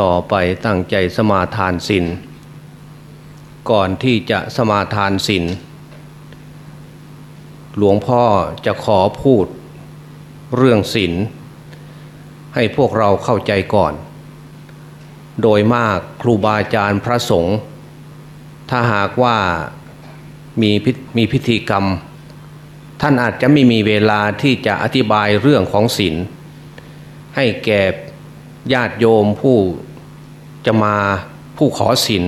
ต่อไปตั้งใจสมาทานศีลก่อนที่จะสมาทานศีลหลวงพ่อจะขอพูดเรื่องศีลให้พวกเราเข้าใจก่อน โดยมากครูบาอาจารย์พระสงฆ์ถ้าหากว่ามีมีพิธีกรรม ท่านอาจจะไม่มีเวลาที่จะอธิบายเรื่องของศีลให้แก่ ญาติโยมผู้จะมาผู้ขอศีล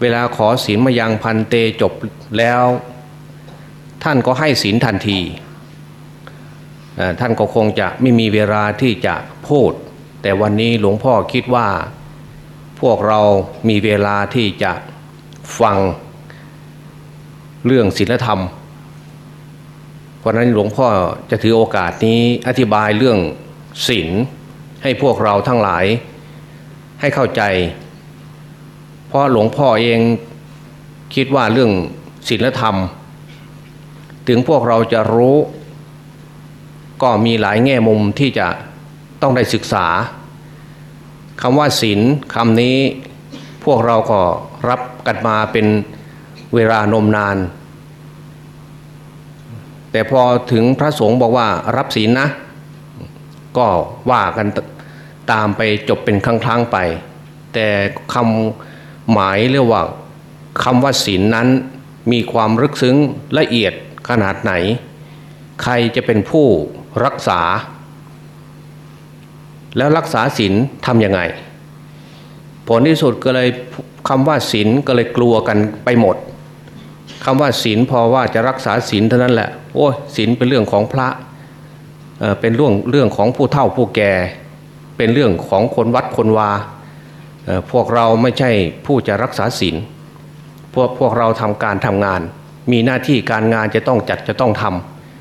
เวลาขอศีลมายังพันเตจบแล้ว ท่านก็ให้ศีลทันที ท่านก็คงจะไม่มีเวลาที่จะพูด แต่วันนี้หลวงพ่อคิดว่า พวกเรามีเวลาที่จะฟังเรื่องศีลธรรม เพราะนั้นหลวงพ่อจะถือโอกาสนี้อธิบายเรื่อง ศีลให้พวกเราทั้งหลายให้เข้าใจ เพราะหลวงพ่อเองคิดว่าเรื่องศีลธรรม ถึงพวกเราจะรู้ ก็มีหลายแง่มุมที่จะต้องได้ศึกษาคำว่าศีลคำนี้พวกเราก็รับกันมาเป็นเวลานมนาน แต่พอถึงพระสงฆ์บอกว่ารับศีลนะ ก็ว่ากันตามไปจบเป็นครั้งๆไป แต่คำหมายเรียกว่าคำว่าศีลนนั้นมีความลึกซึ้งละเอียดขนาดไหน ใครจะเป็นผู้รักษา แล้วรักษาศีลทำยังไง ผลที่สุดก็เลยคำว่าศีลก็เลยกลัวกันไปหมดคำว่าศีลพอว่าจะรักษาศีลเท่านั้นแหละโอ้ศีลเป็นเรื่องของพระ เป็นเรื่องเรื่องของผู้เฒ่าผู้แก่ เป็นเรื่องของคนวัดคนวาพวกเราไม่ใช่ผู้จะรักษาศีลพวกพวกเราทำการทำงาน มีหน้าที่การงานจะต้องจัดจะต้องท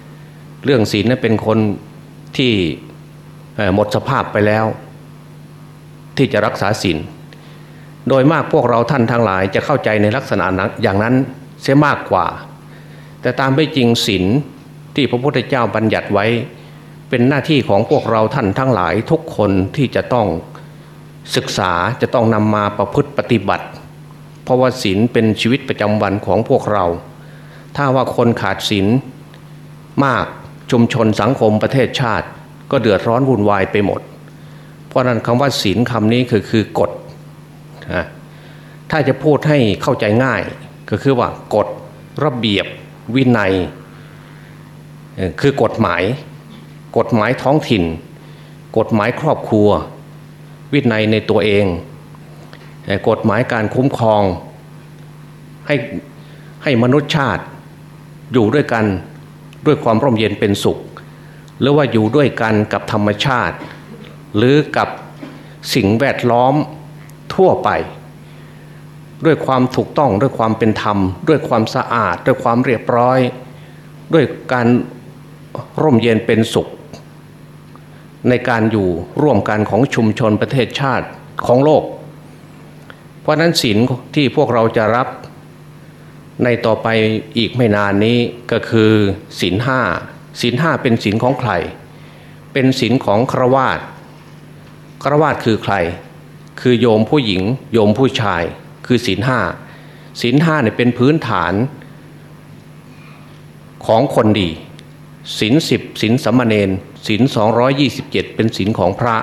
ำเรื่องศีลนั้นเป็นคนที่หมดสภาพไปแล้ว ที่จะรักษาศีลโดยมากพวกเราท่านทั้งหลายจะเข้าใจในลักษณะนั้นอย่างนั้นเสียมากกว่า แต่ตามไม่จริงศีลที่พระพุทธเจ้าบัญญัติไว้ เป็นหน้าที่ของพวกเราท่านทั้งหลายทุกคนที่จะต้องศึกษาจะต้องนำมาประพฤติปฏิบัติ เพราะว่าศีลเป็นชีวิตประจำวันของพวกเรา ถ้าว่าคนขาดศีลมากชุมชนสังคมประเทศชาติ ก็เดือดร้อนวุ่นวายไปหมด เพราะนั้นคำว่าศีลคำนี้คือคือกฎถ้าจะพูดให้เข้าใจง่าย ก็คือว่ากฎระเบียบวินัย คือกฎหมาย กฎหมายท้องถิ่น กฎหมายครอบครัว วินัยในตัวเอง กฎหมายการคุ้มครอง ให้ให้มนุษยชาติ อยู่ด้วยกันด้วยความร่มเย็นเป็นสุข หรือว่าอยู่ด้วยกันกับธรรมชาติ หรือกับสิ่งแวดล้อมทั่วไป ด้วยความถูกต้องด้วยความเป็นธรรม ด้วยความสะอาด ด้วยความเรียบร้อย ด้วยการร่มเย็นเป็นสุข ในการอยู่ร่วมกันของชุมชนประเทศชาติของโลก เพราะนั้นศีลที่พวกเราจะรับในต่อไปอีกไม่นานนี้ก็คือศีลห้าศีลห้าเป็นศีลของใคร เป็นศีลของครวาตครวาตคือใคร คือโยมผู้หญิง โยมผู้ชาย คือศีลห้าศีลห้าเนี่ยเป็นพื้นฐานของคนดี ศีลสิบศีลสัมมาเนนศีลสองยี่สิบเจ็ดเป็นศีลของพระ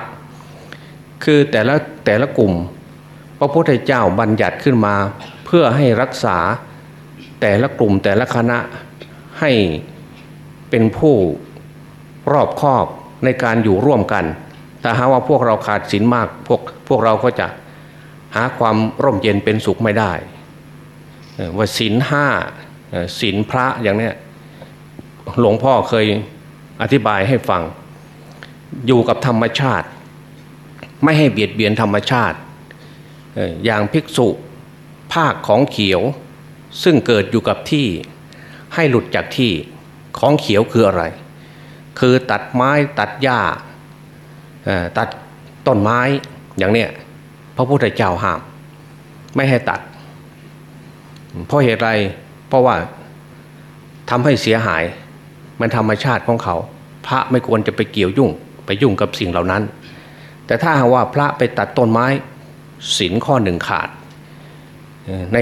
คือแต่ละแต่ละกลุ่ม พระพุทธเจ้าบัญญัติขึ้นมาเพื่อให้รักษาแต่ละกลุ่มแต่ละคณะให้เป็นผู้รอบคอบในการอยู่ร่วมกันแต่หาว่าพวกเราขาดศีลมากพวกพวกเราก็จะหาความร่มเย็นเป็นสุขไม่ได้ว่าศีลห้าศีลพระอย่างเนี้ย หลวงพ่อเคยอธิบายให้ฟัง อยู่กับธรรมชาติ ไม่ให้เบียดเบียนธรรมชาติ อย่างภิกษุภาคของเขียว ซึ่งเกิดอยู่กับที่ให้หลุดจากที่ของเขียวคืออะไร คือตัดไม้ตัดหญ้าตัดต้นไม้อย่างเนี้ยพระพุทธเจ้าห้าม ไม่ให้ตัด เพราะเหตุไรเพราะว่าทำให้เสียหาย มันธรรมชาติของเขา พระไม่ควรจะไปเกี่ยวยุ่ง ไปยุ่งกับสิ่งเหล่านั้น แต่ถ้าหากว่าพระไปตัดต้นไม้ศีลข้อหนึ่งขาด ใน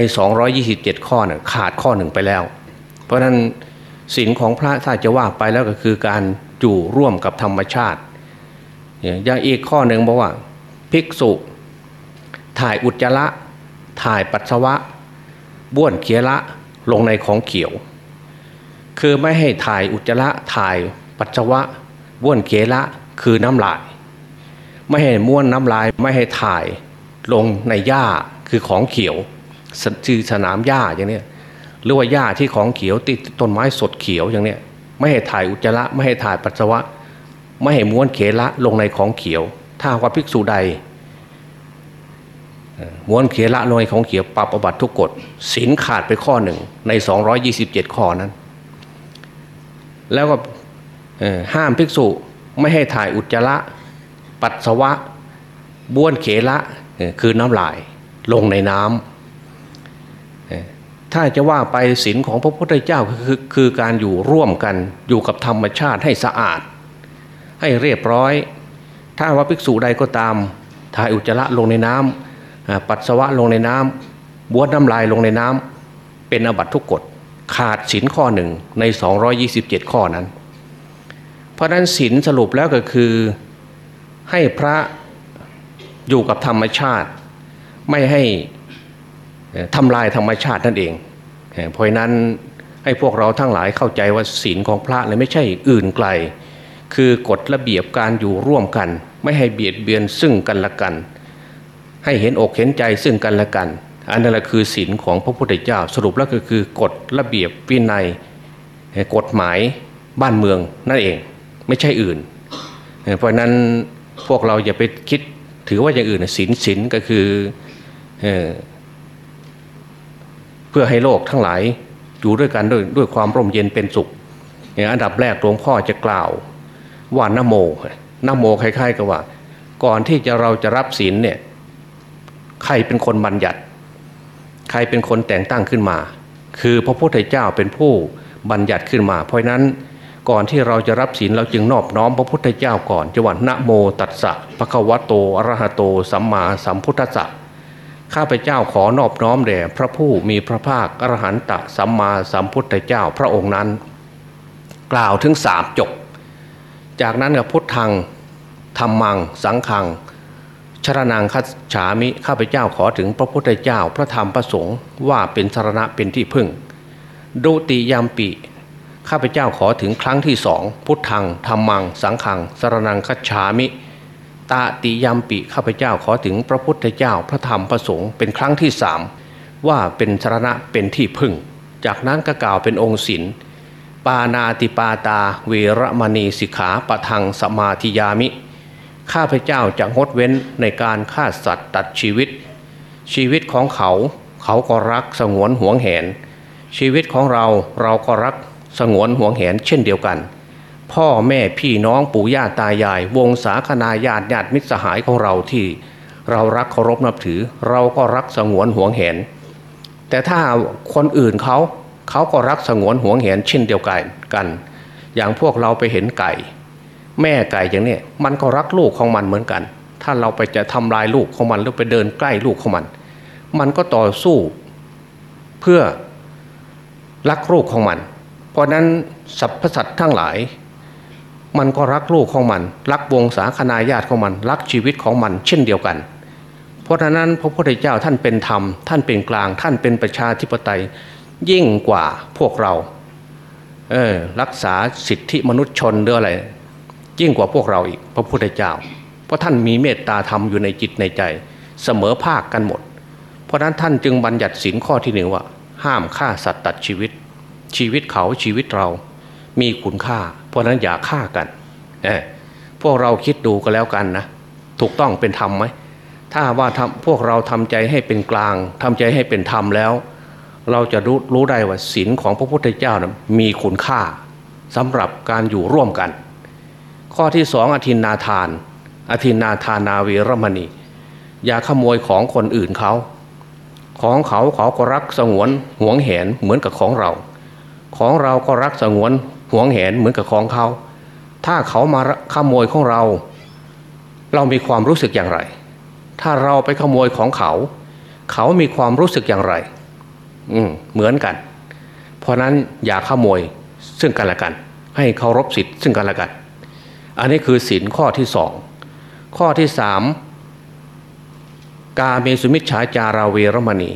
227 ข้อเนี่ยขาดข้อหนึ่งไปแล้ว เพราะนั้นศีลของพระถ้าจะว่าไปแล้วก็คือการอยู่ร่วมกับธรรมชาติ อย่างอีกข้อหนึ่งบอกว่า ภิกษุ ถ่ายอุจจาระถ่ายปัสสาวะบ้วนเคียระลงในของเขียว คือไม่ให้ถ่ายอุจจาระถ่ายปัสสาวะบ้วนเคียระคือน้ำลาย ไม่ให้ม้วนน้ำลายไม่ให้ถ่ายลงในหญ้าคือของเขียวคือสนามหญ้าอย่างนี้หรือว่าหญ้าที่ของเขียวติดต้นไม้สดเขียวอย่างนี้ไม่ให้ถ่ายอุจจาระไม่ให้ถ่ายปัสสาวะ ไม่ให้ม้วนเขละลงในของเขียว ถ้าว่าภิกษุใดม้วนเขละลงในของเขียวปรับอบัตทุกกฎศีลขาดไปข้อหนึ่งใน 227 ข้อนั้น แล้วก็ห้ามภิกษุไม่ให้ถ่ายอุจจาระปัสสาวะบ้วนเขละคือน้ำลายลงในน้ำถ้าจะว่าไปศีลของพระพุทธเจ้าคือคือการอยู่ร่วมกันอยู่กับธรรมชาติให้สะอาด ให้เรียบร้อย ถ้าว่าภิกษุใดก็ตามถ่ายอุจจาระลงในน้ำปัสสาวะลงในน้ำบ้วนน้ำลายลงในน้ำเป็นอบัตทุกกฎ ขาดศีลข้อหนึ่งใน 227 ข้อนั้น เพราะนั้นศีลสรุปแล้วก็คือให้พระอยู่กับธรรมชาติ ไม่ให้ทำลายธรรมชาตินั่นเอง เพราะนั้นให้พวกเราทั้งหลายเข้าใจว่าศีลของพระเลยไม่ใช่อื่นไกล คือกฎระเบียบการอยู่ร่วมกัน ไม่ให้เบียดเบียนซึ่งกันและกัน ให้เห็นอกเห็นใจซึ่งกันและกัน อันนั้นแหละคือศีลของพระพุทธเจ้า สรุปแล้วก็คือกฎระเบียบวินัยกฎหมายบ้านเมืองนั่นเองไม่ใช่อื่น เพราะนั้นพวกเราอย่าไปคิดถือว่าอย่างอื่นศีลศีลก็คือเเพื่อให้โลกทั้งหลายอยู่ด้วยกันด้วยด้วยความร่มเย็นเป็นสุขอย่างอันดับแรกหลวงพ่อจะกล่าวว่านโมนโมคล้ายๆกับว่า ก่อนที่จะเราจะรับศีลเนี่ยใครเป็นคนบัญญัติ ใครเป็นคนแต่งตั้งขึ้นมา คือพระพุทธเจ้าเป็นผู้บัญญัติขึ้นมา เพราะนั้นก่อนที่เราจะรับศีลเราจึงนอบน้อมพระพุทธเจ้าก่อนจังหวัดนะโมตัสสะพระควะโตอรหะโต สัมมาสัมพุทธัสสะข้าพเจ้าขอนอบน้อมแด่พระผู้มีพระภาคอรหันตะสัมมาสัมพุทธเจ้าพระองค์นั้น กล่าวถึงสามจบ จากนั้นกับพุทธังธรรมัง สังขัง ชรนังคัจฉามิข้าพเจ้าขอถึงพระพุทธเจ้าพระธรรมพระสงฆ์ว่าเป็นสารณะเป็นที่พึ่ง ดุติยามปีข้าพเจ้าขอถึงครั้งที่สองพุทธังธรรมัง สังขังสารนังคัจฉามิ ตาติยามปิข้าพเจ้าขอถึงพระพุทธเจ้าพระธรรมพระสงฆ์เป็นครั้งที่สามว่าเป็นสารณะเป็นที่พึ่ง จากนั้นก็กล่าวเป็นองค์ศิลปานาติปาตา เวรมณีสิกขาปะทังสมาธิยามิ ข้าพเจ้าจะงดเว้นในการฆ่าสัตว์ตัดชีวิต ชีวิตของเขาเขาก็รักสงวนห่วงแหน ชีวิตของเราเราก็รักสงวนห่วงแหนเช่นเดียวกัน พ่อแม่พี่น้องปู่ย่าตายาย วงศาคณาญาติญาติมิตรสหายของเราที่ เรารักเคารพนับถือ เราก็รักสงวนห่วงแหน แต่ถ้าคนอื่นเขาเขาก็รักสงวนห่วงแหนเช่นเดียวกันกัน อย่างพวกเราไปเห็นไก่ แม่ไก่อย่างนี้มันก็รักลูกของมันเหมือนกัน ถ้าเราไปจะทำลายลูกของมันหรือไปเดินใกล้ลูกของมัน มันก็ต่อสู้เพื่อรักลูกของมัน เพราะนั้นสรรพสัตว์ทั้งหลาย มันก็รักลูกของมัน รักวงศาคณาญาติของมัน รักชีวิตของมัน เช่นเดียวกัน เพราะฉะนั้นพระพุทธเจ้าท่านเป็นธรรม ท่านเป็นกลาง ท่านเป็นประชาธิปไตยยิ่งกว่าพวกเรา เออรักษาสิทธิมนุษยชนหรืออะไร ยิ่งกว่าพวกเราอีกพระพุทธเจ้า เพราะท่านมีเมตตาธรรมอยู่ในจิตในใจ เสมอภาคกันหมด เพราะนั้นท่านจึงบัญญัติสินข้อที่หนึ่งว่า ห้ามฆ่าสัตว์ตัดชีวิต ชีวิตเขาชีวิตเรา มีคุณค่า เพราะนั้นอย่าฆ่ากันเพวกเราคิดดูก็แล้วกันนะถูกต้องเป็นธรรมไหมถ้าว่าพวกเราทำใจให้เป็นกลางทำใจให้เป็นธรรมแล้ว เราจะรู้รู้ได้ว่าศีลของพระพุทธเจ้านะมีคุณค่าสำหรับการอยู่ร่วมกัน ข้อที่สองอธินนาทาน อธินนาทานาเวรมณี อย่าขโมยของคนอื่นเขา ของเขาเขาก็รักสงวนหวงแหนเหมือนกับของเรา ของเราก็รักสงวนห่วงแหนเหมือนกับของเขา ถ้าเขามาขโมยของเรา เรามีความรู้สึกอย่างไร ถ้าเราไปขโมยของเขา เขามีความรู้สึกอย่างไร อืมเหมือนกัน เพราะนั้นอย่าขโมยซึ่งกันและกัน ให้เคารพสิทธิ์ซึ่งกันและกัน อันนี้คือศีลข้อที่สองข้อที่สามกาเมสุมิชฌาจาราเวรมณี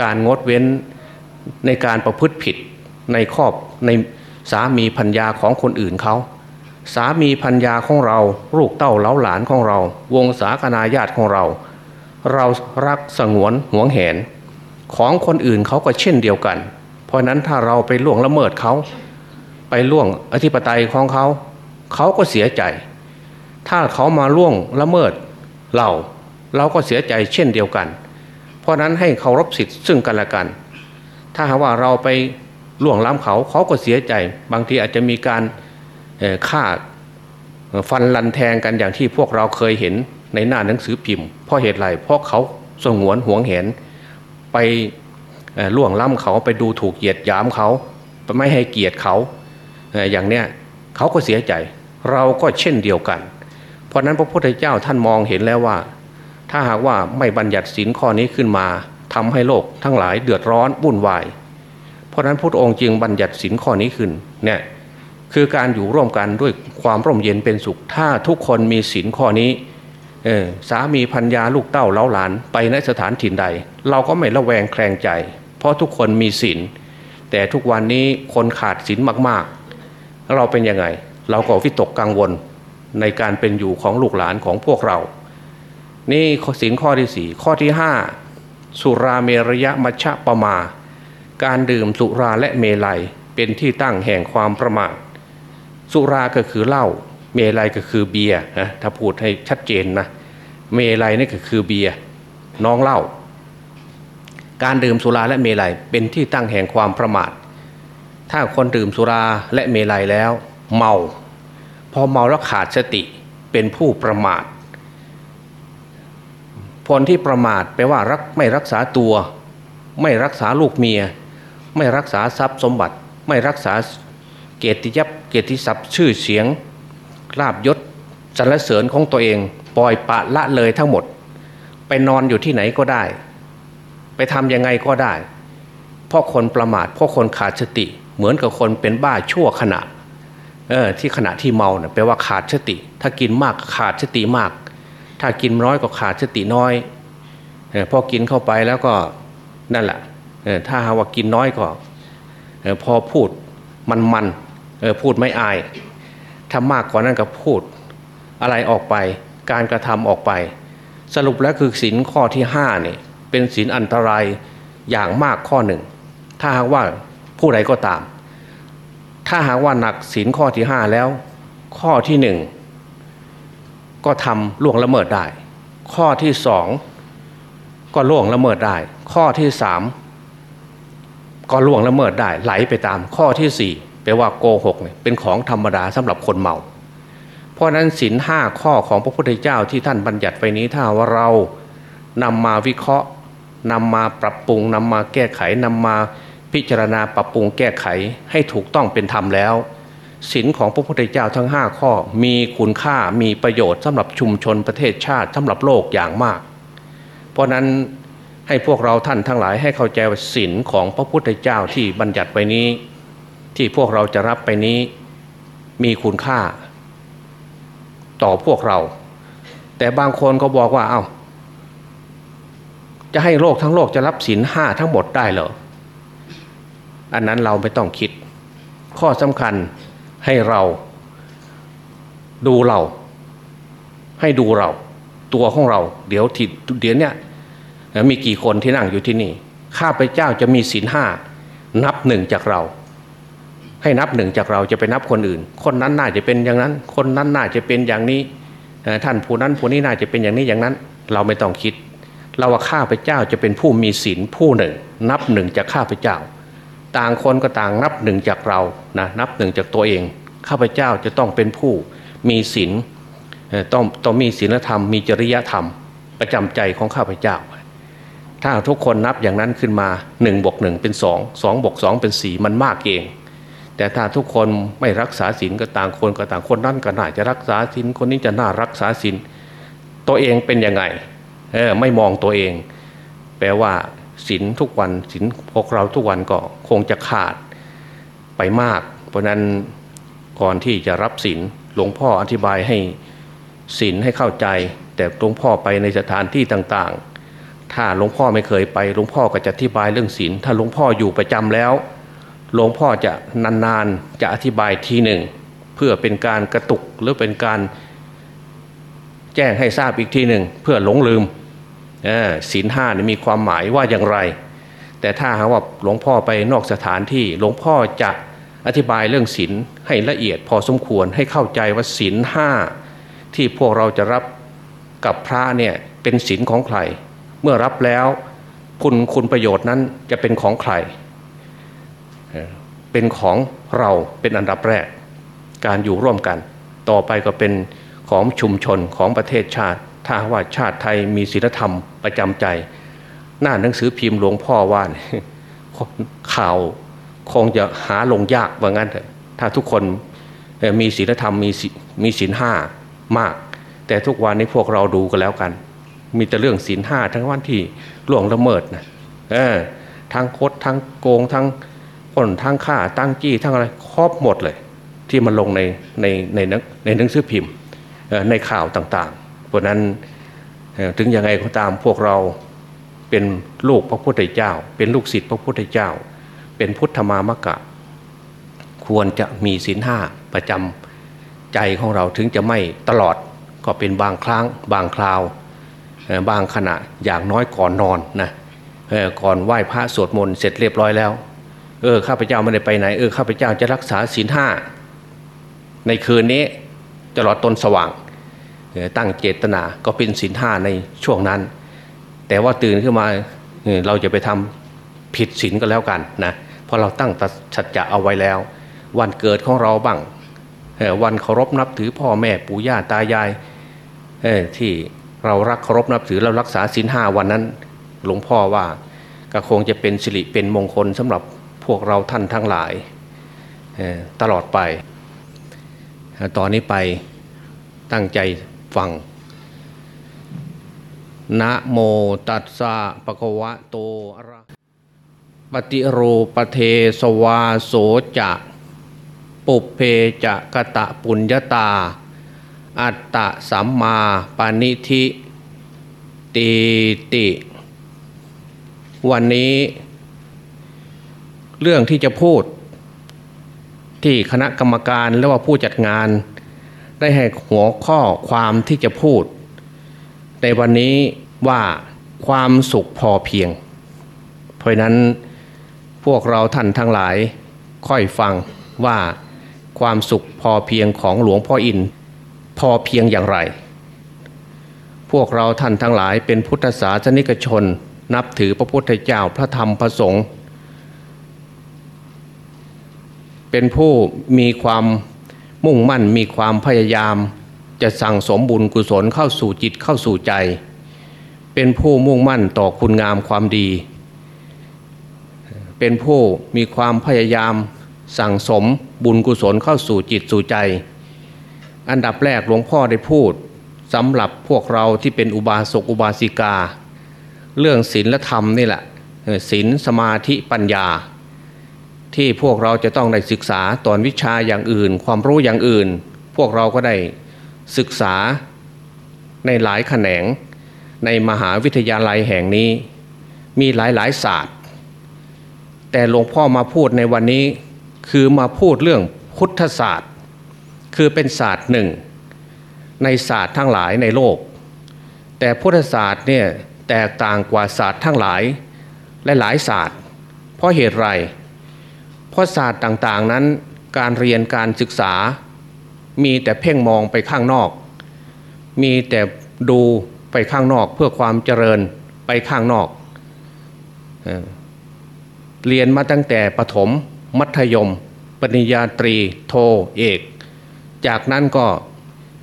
การงดเว้นในการประพฤติผิดในครอบในสามีพัญญาของคนอื่นเขา สามีพัญญาของเรา ลูกเต้าเล้าหลานของเรา วงศาคณาญาติของเรา เรารักสงวนห่วงแหน ของคนอื่นเขาก็เช่นเดียวกัน เพราะนั้นถ้าเราไปล่วงละเมิดเขา ไปล่วงอธิปไตยของเขา เขาก็เสียใจ ถ้าเขามาล่วงละเมิดเรา เราก็เสียใจเช่นเดียวกัน เพราะนั้นให้เคารพสิทธิ์ซึ่งกันและกัน ถ้าหากว่าเราไปล่วงล้ำเขาเขาก็เสียใจ บางทีอาจจะมีการฆ่าฟันลันแทงกันอย่างที่พวกเราเคยเห็นในหน้าหนังสือพิมพ์ เพราะเหตุไรเพราะเขาสงวนห่วงเห็น ไปล่วงล้ำเขาไปดูถูกเหยียดหยามเขา ไม่ให้เกียรติเขาอย่างเนี้ยเขาก็เสียใจ เราก็เช่นเดียวกัน เพราะนั้นพระพุทธเจ้าท่านมองเห็นแล้วว่า ถ้าหากว่าไม่บัญญัติศีลข้อนี้ขึ้นมาทำให้โลกทั้งหลายเดือดร้อนวุ่นวาย เพราะนั้นพระองค์จึงบัญญัติสินข้อนี้ขึ้นเนี่ยคือการอยู่ร่วมกันด้วยความร่มเย็นเป็นสุข ถ้าทุกคนมีสินข้อนี้สามีพัญญาลูกเต้าเล้าหลานไปในสถานถิ่นใด เราก็ไม่ละแวงแคลงใจ เพราะทุกคนมีสินแต่ทุกวันนี้คนขาดสินมากๆ เราเป็นยังไง เราก็วิตกกังวลในการเป็นอยู่ของลูกหลานของพวกเรา นี่สินข้อที่สี่ข้อที่ห้าสุราเมรยะมัชฌะปมา การดื่มสุราและเมลัยเป็นที่ตั้งแห่งความประมาทสุราก็คือเหล้าเมลัยก็คือเบียร์นะถ้าพูดให้ชัดเจนนะเมลัยนี่ก็คือเบียร์น้องเหล้าการดื่มสุราและเมลัยเป็นที่ตั้งแห่งความประมาท ถ้าคนดื่มสุราและเมลัยแล้ว เมา พอเมาแล้วขาดสติเป็นผู้ประมาทผลที่ประมาทแปลว่ารักไม่รักษาตัว ไม่รักษาลูกเมีย ไม่รักษาทรัพย์สมบัติ ไม่รักษาเกียรติยับเกียรติศัพท์ชื่อเสียงลาบยศสรรเสริญของตัวเอง ปล่อยปะละเลยทั้งหมด ไปนอนอยู่ที่ไหนก็ได้ ไปทำยังไงก็ได้เพราะคนประมาทเพราะคนขาดสติ เหมือนกับคนเป็นบ้าชั่วขณะ เออที่ขณะที่เมาเนี่ยแปลว่าขาดสติ ถ้ากินมากขาดสติมาก ถ้ากินน้อยก็ขาดสติน้อยพอกินเข้าไปแล้วก็นั่นแหละถ้าหาว่ากินน้อยก็พอพูดมันมันพูดไม่อายถ้ามากกว่านั้นก็พูดอะไรออกไป การกระทำออกไป สรุปแล้วคือสินข้อที่ห้าเนี่ยเป็นสินอันตรายอย่างมากข้อหนึ่ง ถ้าหากว่าผู้ใดก็ตาม ถ้าหากว่าหนักสินข้อที่ห้าแล้ว ข้อที่หนึ่งก็ทำล่วงละเมิดได้ ข้อที่สองก็ล่วงละเมิดได้ ข้อที่สามก็ล่วงละเมิดได้ไหลไปตามข้อที่สี่แปลว่าโกหกเนี่ยเป็นของธรรมดาสำหรับคนเมา เพราะนั้นศินห้าข้อของพระพุทธเจ้าที่ท่านบัญญัติไว้นี้ถ้าว่าเรานำมาวิเคราะห์นำมาปรับปรุงนำมาแก้ไขนำมา พิจารณาปรับปรุงแก้ไขให้ถูกต้องเป็นธรรมแล้วศินของพระพุทธเจ้าทั้งห้าข้อ มีคุณค่ามีประโยชน์สำหรับชุมชนประเทศชาติสำหรับโลกอย่างมาก เพราะนั้นให้พวกเราท่านทั้งหลายให้เข้าใจว่าศีลของพระพุทธเจ้าที่บัญญัติไว้นี้ ที่พวกเราจะรับไปนี้มีคุณค่า ต่อพวกเรา แต่บางคนก็บอกว่าเอา้าจะให้โลกทั้งโลกจะรับศีลห้าทั้งหมดได้เหรอ อันนั้นเราไม่ต้องคิด ข้อสำคัญให้เราดูเรา ให้ดูเรา ตัวของเรา เดี๋ยวทีเดี๋ยวเนี้ยมีกี่คนที่นั่งอยู่ที่นี่ ข้าพเจ้าจะมีศีลห้านับหนึ่งจากเรา ให้นับหนึ่งจากเราจะไปนับคนอื่น คนนั้นน่าจะเป็นอย่างนั้น คนนั้นน่าจะเป็นอย่างนี้ท่านผู้นั้นผู้นี้น่าจะเป็นอย่างนี้อย่างนั้น เราไม่ต้องคิด เราว่าข้าพเจ้าจะเป็นผู้มีศีลผู้หนึ่ง นับหนึ่งจากข้าพเจ้า ต่างคนก็ต่างนับหนึ่งจากเรานะนับหนึ่งจากตัวเอง ข้าพเจ้าจะต้องเป็นผู้มีศีลต้องต้องมีศีลธรรมมีจริยธรรมประจำใจของข้าพเจ้า ถ้าทุกคนนับอย่างนั้นขึ้นมาหนึ่งบวกหนึ่งเป็นสองสองบวกสองเป็นสี่มันมากเอง แต่ถ้าทุกคนไม่รักษาศีลก็ต่างคนก็ต่างคนนั่นก็น่าจะรักษาศีลคนนี้จะน่ารักษาศีลตัวเองเป็นยังไงเออไม่มองตัวเอง แปลว่า ศีลทุกวันศีลพวกเราทุกวันก็คงจะขาดไปมาก เพราะนั้นก่อนที่จะรับศีลหลวงพ่ออธิบายให้ศีลให้เข้าใจ แต่หลวงพ่อไปในสถานที่ต่างๆ ถ้าหลวงพ่อไม่เคยไปหลวงพ่อก็จะอธิบายเรื่องศีลถ้าหลวงพ่ออยู่ประจำแล้วหลวงพ่อจะนานๆจะอธิบายทีหนึ่ง เพื่อเป็นการกระตุกหรือเป็นการแจ้งให้ทราบอีกทีหนึ่งเพื่อหลงลืม ศีลห้ามีความหมายว่าอย่างไร แต่ถ้าหากว่าหลวงพ่อไปนอกสถานที่หลวงพ่อจะอธิบายเรื่องศีลให้ละเอียดพอสมควรให้เข้าใจว่าศีลห้าที่พวกเราจะรับกับพระเนี่ยเป็นศีลของใคร เมื่อรับแล้วคุณคุณประโยชน์นั้นจะเป็นของใคร เป็นของเราเป็นอันดับแรก การอยู่ร่วมกัน ต่อไปก็เป็นของชุมชนของประเทศชาติ ถ้าว่าชาติไทยมีศีลธรรมประจำใจ หน้าหนังสือพิมพ์หลวงพ่อว่าข่าวคงจะหาลงยากว่างั้นเถอะถ้าทุกคนมีศีลธรรมมีมีศีลห้ามาก แต่ทุกวันนี้พวกเราดูกันแล้วกัน มีแต่เรื่องศีลห้าทั้งวันที่ล่วงละเมิดนะเออทั้งคดทั้งโกงทั้งคนทั้งฆ่าตั้งจี้ทั้งอะไรครอบหมดเลย ที่มันลงในในในในหนังสือพิมพ์ในข่าวต่าง เพราะนั้นถึงยังไงก็ตามพวกเราเป็นลูกพระพุทธเจ้า เป็นลูกศิษย์พระพุทธเจ้า เป็นพุทธมามะกะ ควรจะมีศีลห้าประจำใจของเราถึงจะไม่ตลอดก็เป็นบางครั้งบางคราว บางขณะอย่างน้อยก่อนนอนนะก่อนไหว้พระสวดมนต์เสร็จเรียบร้อยแล้ว เออข้าพเจ้าไม่ได้ไปไหนเออข้าพเจ้าจะรักษาศีลห้าในคืนนี้ตลอดตนสว่าง ตั้งเจตนาก็เป็นศีลห้าในช่วงนั้น แต่ว่าตื่นขึ้นมาเราจะไปทำผิดศีลก็แล้วกันนะเพราะเราตั้งสัจจะเอาไว้แล้ว วันเกิดของเราบ้างวันเคารพนับถือพ่อแม่ปู่ย่าตายายที่เรารักเคารพนับถือเรารักษาศีลห้าวันนั้น หลวงพ่อว่าก็คงจะเป็นสิริเป็นมงคลสำหรับพวกเราท่านทั้งหลายตลอดไป ตอนนี้ไปตั้งใจ ฟัง นะโมตัสสะปะคะวะโตอะระปฏิโรปเทสวาโสจะปุเพจะกะตะปุญญาตา อัตตะสัมมาปานิธิติติ วันนี้ เรื่องที่จะพูด ที่คณะกรรมการและว่าผู้จัดงาน ได้ให้หัวข้อความที่จะพูด ในวันนี้ว่าความสุขพอเพียง เพราะนั้นพวกเราท่านทั้งหลายค่อยฟังว่าความสุขพอเพียงของหลวงพ่ออินพอเพียงอย่างไร พวกเราท่านทั้งหลายเป็นพุทธศาสนิกชน นับถือพระพุทธเจ้าพระธรรมพระสงฆ์เป็นผู้มีความ มุ่งมั่นมีความพยายาม จะสั่งสมบุญกุศลเข้าสู่จิตเข้าสู่ใจ เป็นผู้มุ่งมั่นต่อคุณงามความดี เป็นผู้มีความพยายาม สั่งสมบุญกุศลเข้าสู่จิตสู่ใจ อันดับแรกหลวงพ่อได้พูดสำหรับพวกเราที่เป็นอุบาสกอุบาสิกา เรื่องศีลและธรรมนี่แหละศีลสมาธิปัญญา ที่พวกเราจะต้องได้ศึกษาตอนวิชาอย่างอื่น ความรู้อย่างอื่น พวกเราก็ได้ศึกษาในหลายแขนง ในมหาวิทยาลัยแห่งนี้ มีหลายหลายศาสตร์ แต่หลวงพ่อมาพูดในวันนี้คือมาพูดเรื่องพุทธศาสตร์ คือเป็นศาสตร์หนึ่ง ในศาสตร์ทั้งหลายในโลก แต่พุทธศาสตร์เนี่ยแตกต่างกว่าศาสตร์ทั้งหลายและหลายศาสตร์ เพราะเหตุไรเพราะศาสตร์ต่างๆนั้นการเรียนการศึกษา มีแต่เพ่งมองไปข้างนอก มีแต่ดูไปข้างนอกเพื่อความเจริญไปข้างนอก เรียนมาตั้งแต่ประถม มัธยม ปริญญาตรี โทเอก จากนั้นก็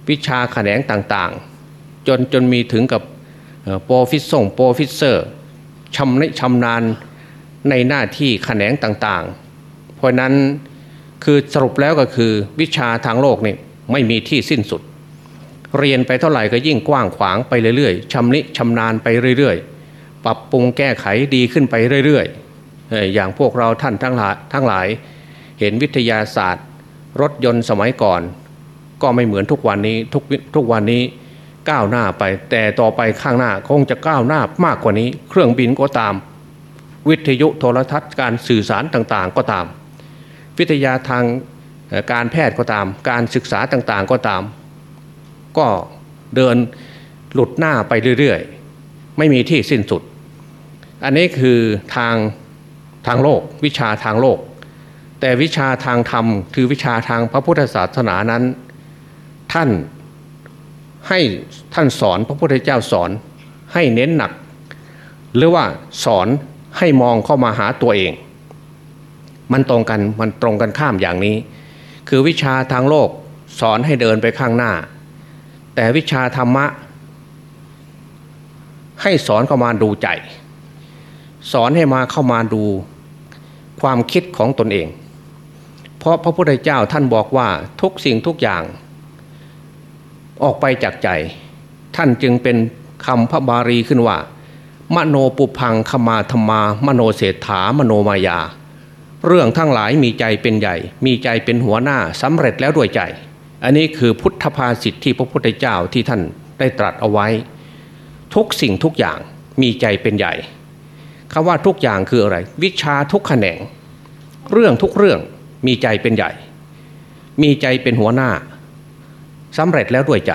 วิชาแขนงต่างๆ จนจนมีถึงกับ professor professor ชำนิชำนาญในหน้าที่แขนงต่างๆ เพราะนั้นคือสรุปแล้วก็คือวิชาทางโลกนี่ไม่มีที่สิ้นสุด เรียนไปเท่าไหร่ก็ยิ่งกว้างขวางไปเรื่อยๆชำนิชำนาญไปเรื่อยๆ ปรับปรุงแก้ไขดีขึ้นไปเรื่อยๆ อย่างพวกเราท่านทั้งหลายทั้งหลาย เห็นวิทยาศาสตร์ รถยนต์สมัยก่อน ก็ไม่เหมือนทุกวันนี้ทุกทุกวันนี้ก้าวหน้าไป แต่ต่อไปข้างหน้าคงจะก้าวหน้ามากกว่านี้ เครื่องบินก็ตาม วิทยุโทรทัศน์การสื่อสารต่างๆก็ตาม วิทยาทางการแพทย์ก็ตาม การศึกษาต่างๆก็ตาม ก็เดินหลุดหน้าไปเรื่อยๆ ไม่มีที่สิ้นสุด อันนี้คือทางทางโลก วิชาทางโลก แต่วิชาทางธรรม คือวิชาทางพระพุทธศาสนานั้น ท่านให้ท่านสอนพระพุทธเจ้าสอนให้เน้นหนัก หรือว่าสอนให้มองเข้ามาหาตัวเอง มันตรงกันมันตรงกันข้ามอย่างนี้ คือวิชาทางโลกสอนให้เดินไปข้างหน้า แต่วิชาธรรมะ ให้สอนเข้ามาดูใจ สอนให้มาเข้ามาดูความคิดของตนเอง เพราะพระพุทธเจ้าท่านบอกว่าทุกสิ่งทุกอย่าง ออกไปจากใจ ท่านจึงเป็นคำพระบาลีขึ้นว่า มโนปุพังขมาธรรมามโนเศรษฐามโนมายา เรื่องทั้งหลายมีใจเป็นใหญ่ มีใจเป็นหัวหน้าสำเร็จแล้วด้วยใจ อันนี้คือพุทธภาษิตที่พระพุทธเจ้าที่ท่านได้ตรัสเอาไว้ ทุกสิ่งทุกอย่างมีใจเป็นใหญ่คำว่าทุกอย่างคืออะไร วิชาทุกแขนง เรื่องทุกเรื่องมีใจเป็นใหญ่ มีใจเป็นหัวหน้าสำเร็จแล้วด้วยใจ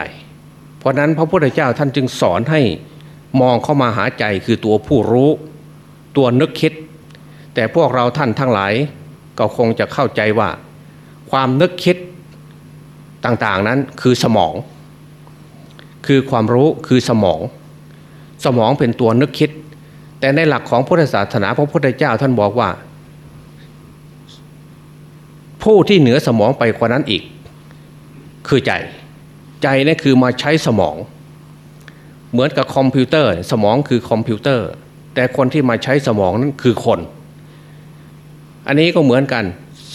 เพราะนั้นพระพุทธเจ้าท่านจึงสอนให้มองเข้ามาหาใจคือตัวผู้รู้ ตัวนึกคิด แต่พวกเราท่านทั้งหลายก็คงจะเข้าใจว่า ความนึกคิดต่างๆนั้นคือสมอง คือความรู้คือสมอง สมองเป็นตัวนึกคิด แต่ในหลักของพุทธศาสนาพระพุทธเจ้าท่านบอกว่า ผู้ที่เหนือสมองไปกว่านั้นอีก คือใจ ใจนี่คือมาใช้สมอง เหมือนกับคอมพิวเตอร์ สมองคือคอมพิวเตอร์ แต่คนที่มาใช้สมองนั้นคือคน อันนี้ก็เหมือนกัน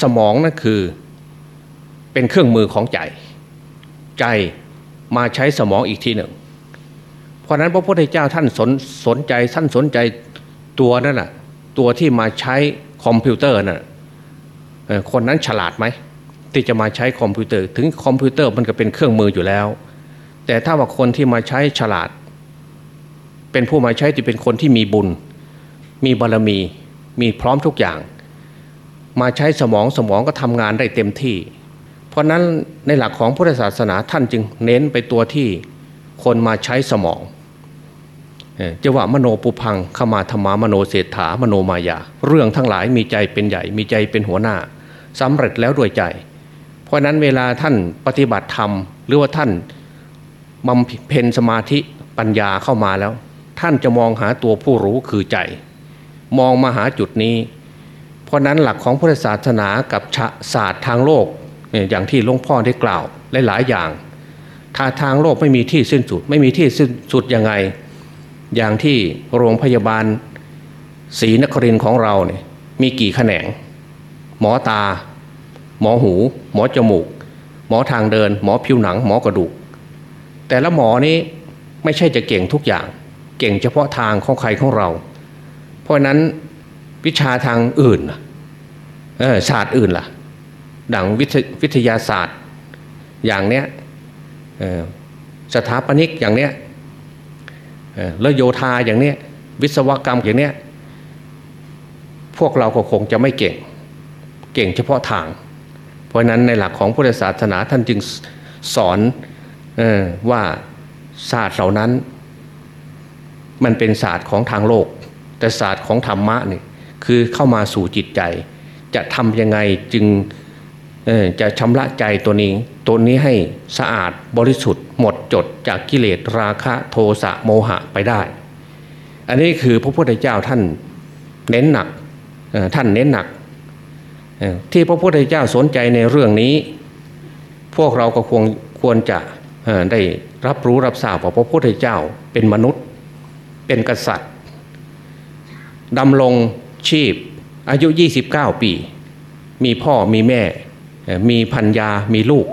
สมองนั่นคือเป็นเครื่องมือของใจ ใจมาใช้สมองอีกทีหนึ่ง เพราะนั้นพระพุทธเจ้าท่านสนสนใจท่านสนใจตัวนั่นน่ะตัวที่มาใช้คอมพิวเตอร์น่ะคนนั้นฉลาดไหมที่จะมาใช้คอมพิวเตอร์ ถึงคอมพิวเตอร์มันก็เป็นเครื่องมืออยู่แล้ว แต่ถ้าว่าคนที่มาใช้ฉลาด เป็นผู้มาใช้ที่เป็นคนที่มีบุญ มีบารมีมีพร้อมทุกอย่าง มาใช้สมองสมองก็ทำงานได้เต็มที่ เพราะนั้นในหลักของพุทธศาสนาท่านจึงเน้นไปตัวที่คนมาใช้สมองจะว่ามโนปุพังขมาธรรมามโนเศรษฐามโนมายา เรื่องทั้งหลายมีใจเป็นใหญ่มีใจเป็นหัวหน้าสำเร็จแล้วด้วยใจ เพราะนั้นเวลาท่านปฏิบัติธรรม หรือว่าท่านบำเพ็ญสมาธิปัญญาเข้ามาแล้ว ท่านจะมองหาตัวผู้รู้คือใจ มองมาหาจุดนี้ เพราะนั้นหลักของพุทธศาสนากับศาสตร์ทางโลกอย่างที่หลวงพ่อได้กล่าวหลายๆอย่าง ถ้าทางโลกไม่มีที่สิ้นสุด ไม่มีที่สิ้นสุดยังไง อย่างที่โรงพยาบาลศรีนครินของเราเนี่ยมีกี่แขนง หมอตา หมอหู หมอจมูก หมอทางเดิน หมอผิวหนัง หมอกระดูก แต่ละหมอนี้ไม่ใช่จะเก่งทุกอย่าง เก่งเฉพาะทางของใครของเรา เพราะนั้น วิชาทางอื่นศาสตร์อื่นล่ะ ดังวิทวทยาศาสตร์อย่างเนี้ยสถาปนิกอย่างเนี้ยแล้วโยธาอย่างเนี้ยวิศวกรรมอย่างเนี้ยพวกเราก็คงจะไม่เก่ง เก่งเฉพาะทาง เพราะนั้นในหลักของพุทธศาสนาท่านจึงสอนออว่าศาสตร์เหล่านั้น มันเป็นศาสตร์ของทางโลก แต่ศาสตร์ของธรรมะนี่ คือเข้ามาสู่จิตใจ จะทำยังไงจึงจะชำระใจตัวนี้ ตัวนี้ให้สะอาดบริสุทธิ์หมดจดจากกิเลสราคะโทสะโมหะไปได้ อันนี้คือพระพุทธเจ้าท่านเน้นหนักท่านเน้นหนัก ที่พระพุทธเจ้าสนใจในเรื่องนี้ พวกเราก็ควรควรจะได้รับรู้รับทราบว่าพระพุทธเจ้าเป็นมนุษย์ เป็นกษัตริย์ดำรง ชีพ อายุ 29 ปี มีพ่อมีแม่ มีพัญญามีลูก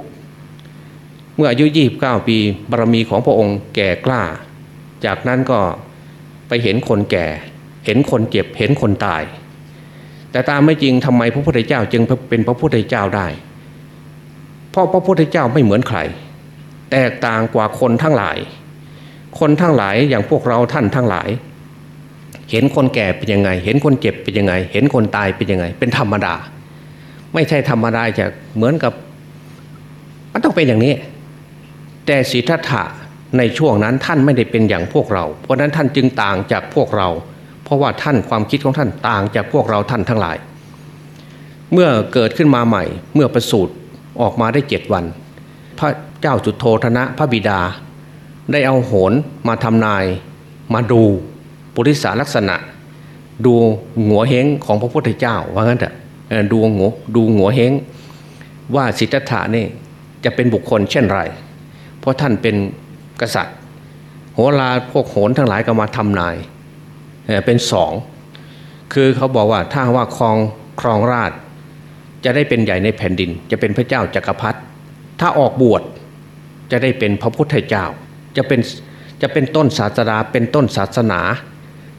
เมื่ออายุ 29 ปีบารมีของพระองค์แก่กล้า จากนั้นก็ไปเห็นคนแก่ เห็นคนเจ็บเห็นคนตาย แต่ตามไม่จริงทำไมพระพุทธเจ้าจึงเป็นพระพุทธเจ้าได้เพราะพระพุทธเจ้าไม่เหมือนใคร แตกต่างกว่าคนทั้งหลาย คนทั้งหลายอย่างพวกเราท่านทั้งหลาย เห็นคนแก่เป็นยังไง เห็นคนเจ็บเป็นยังไง เห็นคนตายเป็นยังไง เป็นธรรมดา ไม่ใช่ธรรมดาจะเหมือนกับ มันต้องเป็นอย่างนี้ แต่สิทธัตถะในช่วงนั้นท่านไม่ได้เป็นอย่างพวกเรา เพราะนั้นท่านจึงต่างจากพวกเรา เพราะว่าท่านความคิดของท่านต่างจากพวกเราท่านทั้งหลาย เมื่อเกิดขึ้นมาใหม่ เมื่อประสูติออกมาได้เจ็ดวัน พระเจ้าจุดโทธนะพระบิดา ได้เอาโหนมาทำนายมาดู ปุริสาลักษณะ ดูหัวเฮงของพระพุทธเจ้าว่างั้นเถอะดูหัวดูหัวเฮงว่าสิทธัตถะนี่จะเป็นบุคคลเช่นไร เพราะท่านเป็นกษัตริย์โหราพวกโหนทั้งหลายก็มาทำนายเป็นสองคือเขาบอกว่าถ้าว่าครองครองราช จะได้เป็นใหญ่ในแผ่นดิน จะเป็นพระเจ้าจากักรพรรดิถ้าออกบวชจะได้เป็นพระพุทธเจ้า จะเป็นจะเป็นต้นศาสนาเป็นต้นศาสนา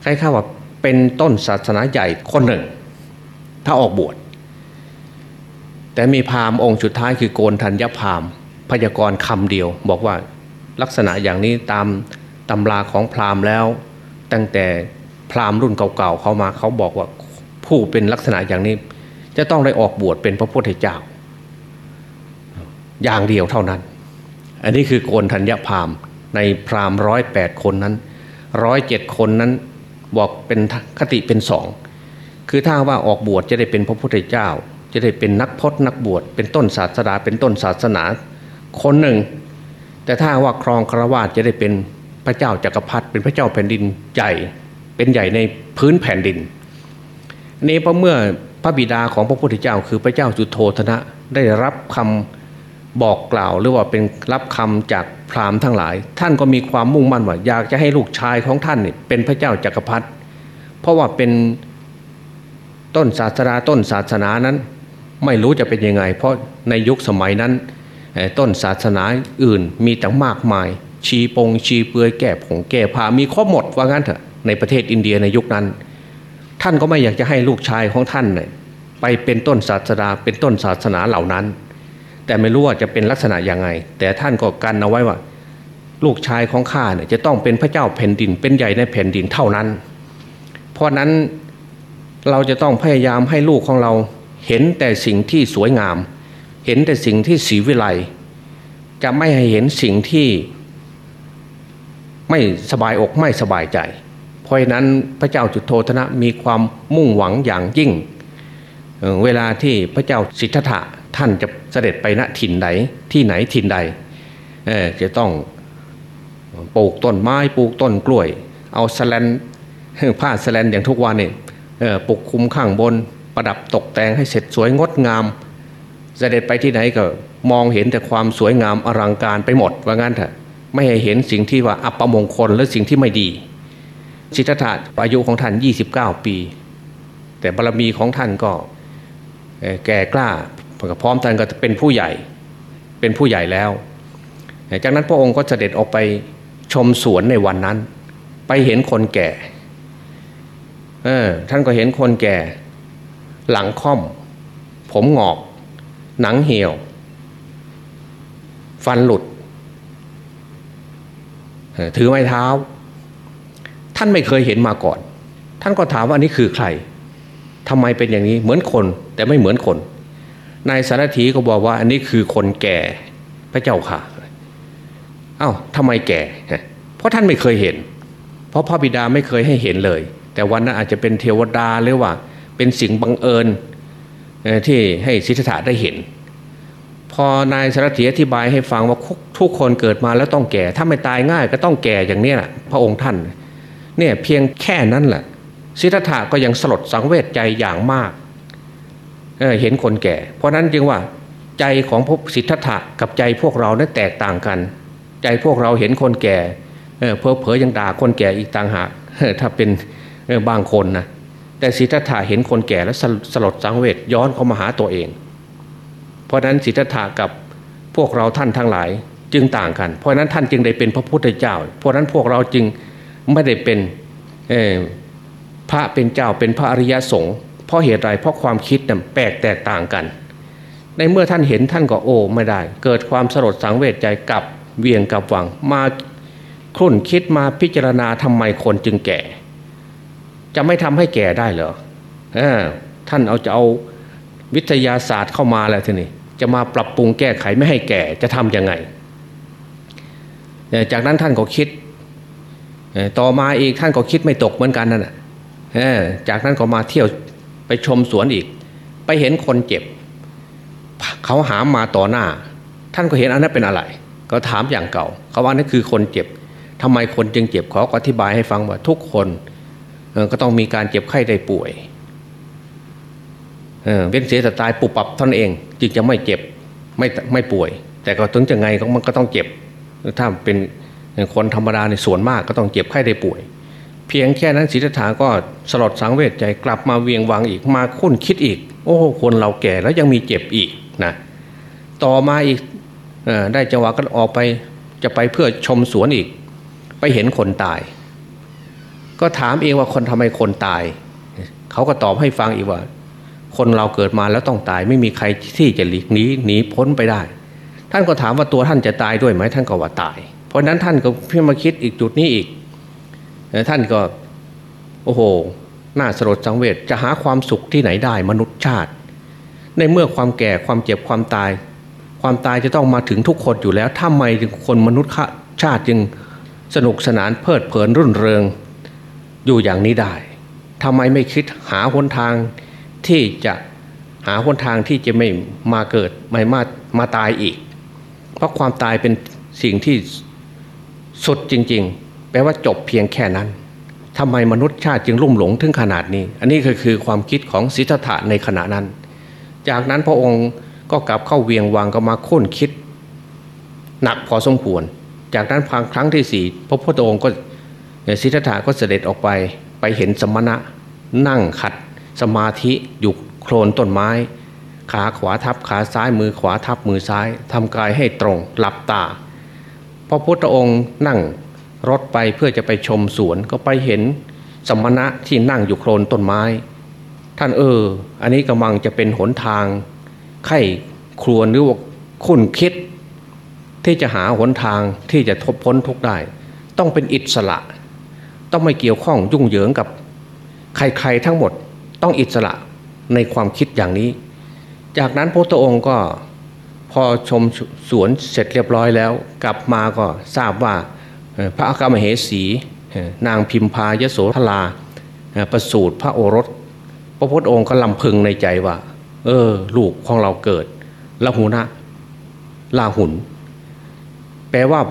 ล้ายๆว่าเป็นต้นศาสนาใหญ่คนหนึ่ง ถ้าออกบวชแต่มีพราหมณ์องค์สุดท้ายคือโกนธัญญพราหมณ์พยากรณ์คำเดียว บอกว่าลักษณะอย่างนี้ตามตำราของพราหมณ์แล้ว ตั้งแต่พราหมณ์รุ่นเก่าๆเขามาเขาบอกว่าผู้เป็นลักษณะอย่างนี้ จะต้องได้ออกบวชเป็นพระพุทธเจ้า อย่างเดียวเท่านั้น อันนี้คือโกนธัญญพราหมณ์ในพราหมณ์ร้อยแปดคนนั้นร้อยเจ็ดคนนั้น บอกเป็นคติเป็นสองคือถ้าว่าออกบวชจะได้เป็นพระพุทธเจ้า จะได้เป็นนักพจนักบวชเป็นต้นศาสนาเป็นต้นศาสนาคนหนึ่ง แต่ถ้าว่าครองครวาจะได้เป็นพระเจ้าจากักรพรรดิเป็นพระเจ้าแผ่นดินใหญ่เป็นใหญ่ในพื้นแผ่นดินนี้พอเมื่อพระบิดาของพระพุทธเจ้า คือพระเจ้าจุโธธนะได้รับคำ บอกกล่าวหรือว่าเป็นรับคำจากพราหมณ์ทั้งหลาย ท่านก็มีความมุ่งมั่นว่าอยากจะให้ลูกชายของท่านเนี่ยเป็นพระเจ้าจากักรพรรดิเพราะว่าเป็นต้นศาสนาต้นศาสนานั้น ไม่รู้จะเป็นยังไง เพราะในยุคสมัยนั้น ต้นศาสนาอื่นมีแต่มากมาย ชีปงชีเปลือยแก่ผงแก่ผ้ามีครบหมดว่างั้นเถอะในประเทศอินเดียในยุคนั้น ท่านก็ไม่อยากจะให้ลูกชายของท่านเนี่ยไปเป็นต้นศาสนาเป็นต้นศาสนาเหล่านั้น แต่ไม่รู้ว่าจะเป็นลักษณะยังไง แต่ท่านก็กันเอาไว้ว่า ลูกชายของข้าเนี่ยจะต้องเป็นพระเจ้าแผ่นดิน เป็นใหญ่ในแผ่นดินเท่านั้น เพราะนั้นเราจะต้องพยายามให้ลูกของเราเห็นแต่สิ่งที่สวยงาม เห็นแต่สิ่งที่สีวิไลจะไม่ให้เห็นสิ่งที่ไม่สบายอกไม่สบายใจ เพราะนั้นพระเจ้าจุโธธนะมีความมุ่งหวังอย่างยิ่ง เวลาที่พระเจ้าสิทธัตถะ ท่านจะเสด็จไปณถิ่นใดที่ไหนถิ่นใดจะต้องปลูกต้นไม้ปลูกต้นกล้วย เอาสแลนผ้าสแลนอย่างทุกวันนี่ปกคุมข้างบนประดับตกแต่งให้เสร็จสวยงดงาม เสด็จไปที่ไหนก็มองเห็นแต่ความสวยงามอลังการไปหมดว่างั้นเถอะไม่ให้เห็นสิ่งที่ว่าอัปมงคลหรือสิ่งที่ไม่ดีสิทธัตถะอายุของท่าน 29 ปี แต่บารมีของท่านก็แก่กล้า พร้อมท่านก็เป็นผู้ใหญ่เป็นผู้ใหญ่แล้ว จากนั้นพระองค์ก็เสด็จออกไปชมสวนในวันนั้น ไปเห็นคนแก่เออท่านก็เห็นคนแก่ หลังค่อม ผมหงอก หนังเหี่ยว ฟันหลุด ถือไม้เท้า ท่านไม่เคยเห็นมาก่อน ท่านก็ถามว่าอันี่คือใครทำไมเป็นอย่างนี้เหมือนคนแต่ไม่เหมือนคน นายสารถีก็บอกว่าอันนี้คือคนแก่พระเจ้าค่ะ เอา้าทำไมแก่ เพราะท่านไม่เคยเห็น เพราะพระบิดาไม่เคยให้เห็นเลย แต่วันนั้นอาจจะเป็นเทวดาหรือว่า เป็นสิ่งบังเอิญที่ให้สิทธัตถะได้เห็น พอนายสารถีอธิบายให้ฟังว่าทุกคนเกิดมาแล้วต้องแก่ ถ้าไม่ตายง่ายก็ต้องแก่อย่างนี้แหละพระองค์ท่านเนี่ยเพียงแค่นั้นแหละสิทธัตถะก็ยังสลดสังเวชใจอย่างมาก เห็นคนแก่ เพราะนั้นจึงว่าใจของพวกสิทธัตถะกับใจพวกเรานั้นแตกต่างกัน ใจพวกเราเห็นคนแก่เพอเพอยังด่าคนแก่อีกต่างหากถ้าเป็นบางคนนะแต่สิทธัตถะเห็นคนแก่แล้วสลดสังเวชย้อนเข้ามาหาตัวเอง เพราะนั้นสิทธัตถะกับพวกเราท่านทั้งหลายจึงต่างกัน เพราะนั้นท่านจึงได้เป็นพระพุทธเจ้า เพราะนั้นพวกเราจึงไม่ได้เป็นพระเป็นเจ้าเป็นพระอริยสงฆ์ เพราะเหตุไรเพราะความคิดนั้นแปลกแตกต่างกัน ในเมื่อท่านเห็นท่านก็โอ้ไม่ได้ เกิดความสลดสังเวชใจกับเวียงกับหวังมาครุ่นคิดมาพิจารณาทำไมคนจึงแก่ จะไม่ทำให้แก่ได้เหรอท่านเอาจะเอาวิทยาศาสตร์เข้ามาแล้วทีนี้จะมาปรับปรุงแก้ไขไม่ให้แก่จะทำยังไง จากนั้นท่านก็คิด ต่อมาอีกท่านก็คิดไม่ตกเหมือนกันนั่นแหะจากนั้นก็มาเที่ยว ไปชมสวนอีก ไปเห็นคนเจ็บ เขาหามมาต่อหน้า ท่านก็เห็นอันนั้นเป็นอะไร ก็ถามอย่างเก่า เขาว่านั่นคือคนเจ็บทำไมคนจึงเจ็บเขาอธิบายให้ฟังว่าทุกคนก็ต้องมีการเจ็บไข้ได้ป่วยเว้นเสียแต่ตายปุบปับท่านเอง จึงจะไม่เจ็บไม่ไม่ป่วย แต่ก็ถึงจะไงก็มันก็ต้องเจ็บถ้าเป็นคนธรรมดาในส่วนมากก็ต้องเจ็บไข้ได้ป่วย เพียงแค่นั้นศิทธาก็สลดสังเวชใจกลับมาเวียงวังอีกมาคุ้นคิดอีก โอ้คนเราแก่แล้วยังมีเจ็บอีกนะต่อมาอีกอได้จังหวะก็ออกไปจะไปเพื่อชมสวนอีก ไปเห็นคนตาย ก็ถามเองว่าคนทำไมคนตาย เขาก็ตอบให้ฟังอีกว่า คนเราเกิดมาแล้วต้องตาย ไม่มีใครที่จะหลีกหนีหนีพ้นไปได้ ท่านก็ถามว่าตัวท่านจะตายด้วยไหมท่านก็ว่าตาย เพราะนั้นท่านก็เพื่อมาคิดอีกจุดนี้อีก ท่านก็โอ้โหน่าสลดสังเวชจะหาความสุขที่ไหนได้มนุษย์ชาติ ในเมื่อความแก่ความเจ็บความตาย ความตายจะต้องมาถึงทุกคนอยู่แล้วทำไมจึงคนมนุษย์ชาติจึงสนุกสนานเพลิดเพลินรื่นเริง อยู่อย่างนี้ได้ทำไมไม่คิดหาหนทางที่จะหาหนทางที่จะไม่มาเกิดไม่มามาตายอีก เพราะความตายเป็นสิ่งที่สุดจริง ๆ แปลว่าจบเพียงแค่นั้นทำไมมนุษย์ชาติจึงลุ่มหลงถึงขนาดนี้ อันนี้ก็คือความคิดของสิทธัตถะในขณะนั้น จากนั้นพระองค์ก็กลับเข้าเวียงวังก็มาค้นคิด หนักพอสมควร จากนั้นพังครั้งที่สี่พระพุทธองค์ก็สิทธัตถะก็เสด็จออกไปไปเห็นสมณะ นั่งขัดสมาธิอยู่โคลนต้นไม้ ขาขวาทับขาซ้ายมือขวาทับมือซ้ายทำกายให้ตรงหลับตาพระพุทธองค์นั่ง รถไปเพื่อจะไปชมสวนก็ไปเห็นสมณะที่นั่งอยู่โคลนต้นไม้ ท่านเออ อันนี้กำลังจะเป็นหนทางไข้ครวนหรือว่าคุ้นคิด ที่จะหาหนทางที่จะทบพ้นทุกได้ ต้องเป็นอิสระ ต้องไม่เกี่ยวข้องยุ่งเหยิงกับ ใครๆทั้งหมดต้องอิสระในความคิดอย่างนี้ จากนั้นพระองค์ก็พอชมสวนเสร็จเรียบร้อยแล้ว กลับมาก็ทราบว่า พระอากามเหสี นางพิมพายโสธราประสูตรพระโอรส พระพุทธองค์ก็ลำพึงในใจว่า เออ ลูกของเราเกิดละหุนะลาหุน แปลว่า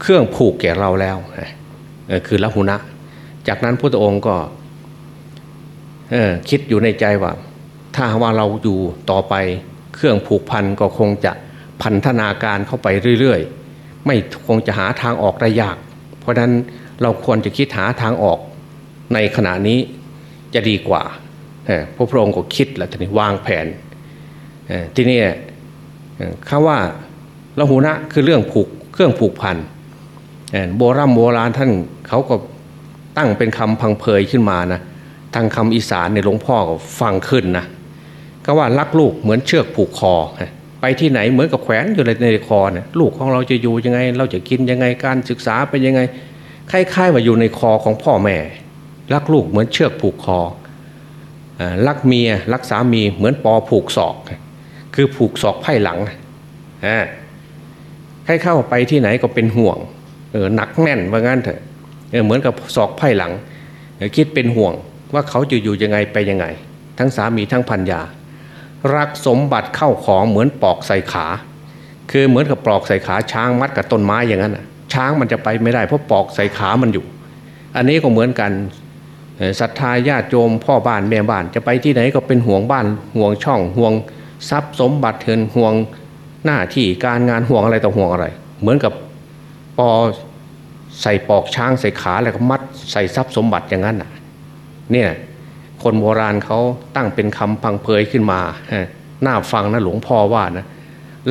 เครื่องผูกแก่เราแล้วคือละหุนะ จากนั้นพระองค์ก็คิดอยู่ในใจว่า ถ้าว่าเราอยู่ต่อไปเครื่องผูกพันก็คงจะพันธนาการเข้าไปเรื่อยๆ ไม่คงจะหาทางออกได้ยาก เพราะนั้นเราควรจะคิดหาทางออกในขณะนี้จะดีกว่าพระพระองค์ก็คิดแล้วทีนี้วางแผนทีนี่คำว่าละหุนะคือเรื่องผูกเครื่องผูกพันโบราณโบราณท่านเขาก็ตั้งเป็นคำพังเพยขึ้นมานะทางคำอีสานในหลวงพ่อก็ฟังขึ้นนะก็ว่ารักลูกเหมือนเชือกผูกคอ ไปที่ไหนเหมือนกับแขวนอยู่ในคอเนี่ยลูกของเราจะอยู่ยังไง เราจะกินยังไงการศึกษาเป็นยังไงคล้ายๆว่าอยู่ในคอของพ่อแม่ รักลูกเหมือนเชือกผูกคอรักเมียรักสามีเหมือนปอผูกศอก คือผูกศอกไพ่หลังให้เข้าไปที่ไหนก็เป็นห่วงเออหนักแน่นว่างั้นเถอะเหมือนกับศอกไพ่หลังคิดเป็นห่วงว่าเขาจะอยู่ยังไงไปยังไง ทั้งสามีทั้งพันยา รักสมบัติเข้าของเหมือนปอกใส่ขา คือเหมือนกับปลอกใส่ขาช้างมัดกับต้นไม้อย่างนั้นช้างมันจะไปไม่ได้เพราะปอกใส่ขามันอยู่ อันนี้ก็เหมือนกันศรัทธาญาติโยมพ่อบ้านแม่บ้านจะไปที่ไหนก็เป็นห่วงบ้านห่วงช่องห่วงทรัพย์สมบัติเถินห่วงหน้าที่การงานห่วงอะไรต่อห่วงอะไร เหมือนกับปอใส่ปอกช้างใส่ขาแล้วก็มัดใส่ทรัพย์สมบัติอย่างนั้นน่ะเนี่ย คนโบราณเขาตั้งเป็นคำพังเพยขึ้นมาหน้าฟังนะหลวงพ่อว่านะ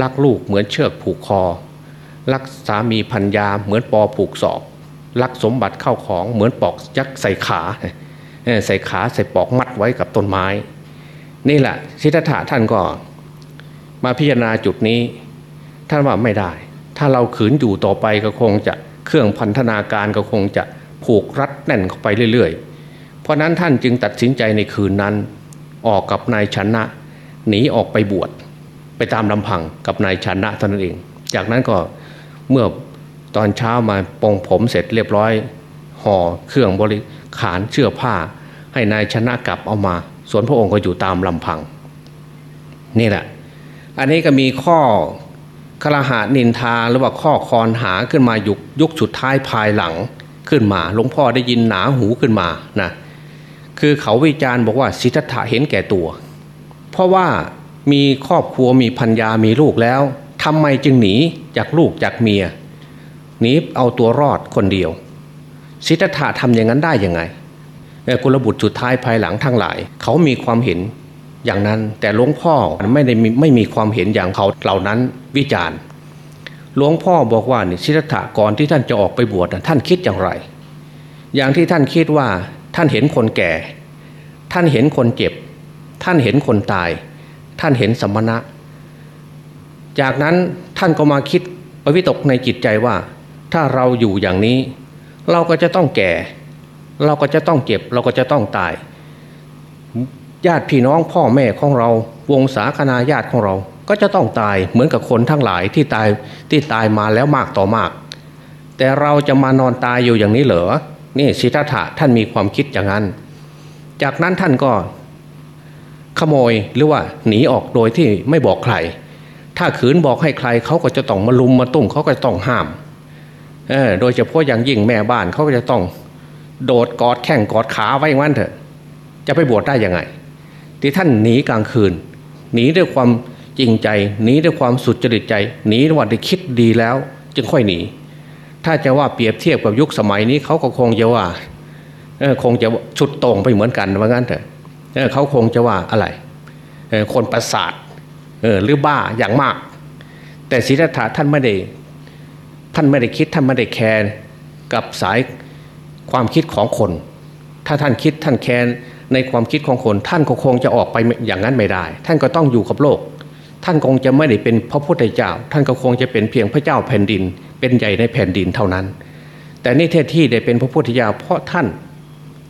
รักลูกเหมือนเชือกผูกคอ รักสามีพัญญาเหมือนปอผูกศอกรักสมบัติเข้าของเหมือนปอกยักใส่ขาใส่ขาใส่ปอกมัดไว้กับต้นไม้ นี่แหละสิทธัตถะท่านก็มาพิจารณาจุดนี้ ท่านว่าไม่ได้ ถ้าเราขืนอยู่ต่อไปก็คงจะเครื่องพันธนาการก็คงจะผูกรัดแน่นเข้าไปเรื่อยๆ ราะนั้นท่านจึงตัดสินใจในคืนนั้น ออกกับนายชนะหนีออกไปบวชไปตามลำพังกับนายชนะท่านเอง จากนั้นก็เมื่อตอนเช้ามาปองผมเสร็จเรียบร้อยห่อเครื่องบริขารเชือผ้า ให้นายชนะกลับเอามา ส่วนพระองค์ก็อยู่ตามลำพัง นี่แหละ อันนี้ก็มีข้อคลหานินทาหรือว่าข้อคอนหาขึ้นมายุคยุคสุดท้ายภายหลังขึ้นมาหลวงพ่อได้ยินหนาหูขึ้นมานะ คือเขาวิจารณ์บอกว่าสิทธัตถะเห็นแก่ตัว เพราะว่ามีครอบครัวมีพัญญามีลูกแล้วทำไมจึงหนีจากลูกจากเมียหนีเอาตัวรอดคนเดียวสิทธัตถะทำอย่างนั้นได้ยังไงกุลบุตรสุดท้ายภายหลังทั้งหลาย เขามีความเห็นอย่างนั้นแต่หลวงพ่อไม่ได้ไม่มีความเห็นอย่างเขาเหล่านั้นวิจารณ์หลวงพ่อบอกว่านี่สิทธัตถะก่อนที่ท่านจะออกไปบวชท่านคิดอย่างไร อย่างที่ท่านคิดว่า ท่านเห็นคนแก่ ท่านเห็นคนเจ็บ ท่านเห็นคนตาย ท่านเห็นสมณะ จากนั้นท่านก็มาคิดปวิตกในจิตใจว่า ถ้าเราอยู่อย่างนี้ เราก็จะต้องแก่ เราก็จะต้องเจ็บ เราก็จะต้องตาย ญาติพี่น้องพ่อแม่ของเรา วงศาคณาญาติของเราก็จะต้องตายเหมือนกับคนทั้งหลายที่ตายที่ตายมาแล้วมากต่อมาก แต่เราจะมานอนตายอยู่อย่างนี้เหรอ นี่สิทธัตถะท่านมีความคิดอย่างนั้น จากนั้นท่านก็ขโมยหรือว่าหนีออกโดยที่ไม่บอกใคร ถ้าขืนบอกให้ใครเขาก็จะต้องมาลุมมาตุ้มเขาก็จะต้องห้ามโดยเฉพาะอย่างยิ่งแม่บ้านเขาก็จะต้อง โดดกอดแข้งกอดขาไว้งั้นเถอะ จะไปบวชได้ยังไง ที่ท่านหนีกลางคืน หนีด้วยความจริงใจ หนีด้วยความสุดจริตใจ หนีด้วยว่าได้คิดดีแล้ว จึงค่อยหนี ถ้าจะว่าเปรียบเทียบกับยุคสมัยนี้เขาก็คงจะว่าคงจะชุดตรงไปเหมือนกันว่างั้นเถอะเขาคงจะว่าอะไรคนประสาทหรือบ้าอย่างมาก แต่ศิทธัตถะท่านไม่ได้ท่านไม่ได้คิดท่านไม่ได้แคร์กับสายความคิดของคน ถ้าท่านคิดท่านแคร์ในความคิดของคน ท่านก็คงจะออกไปอย่างนั้นไม่ได้ ท่านก็ต้องอยู่กับโลก ท่านคงจะไม่ได้เป็นพระพุทธเจ้า ท่านก็คงจะเป็นเพียงพระเจ้าแผ่นดิน เป็นใหญ่ในแผ่นดินเท่านั้น แต่นี่เทศที่ได้เป็นพระพุทธเจ้าเพราะท่าน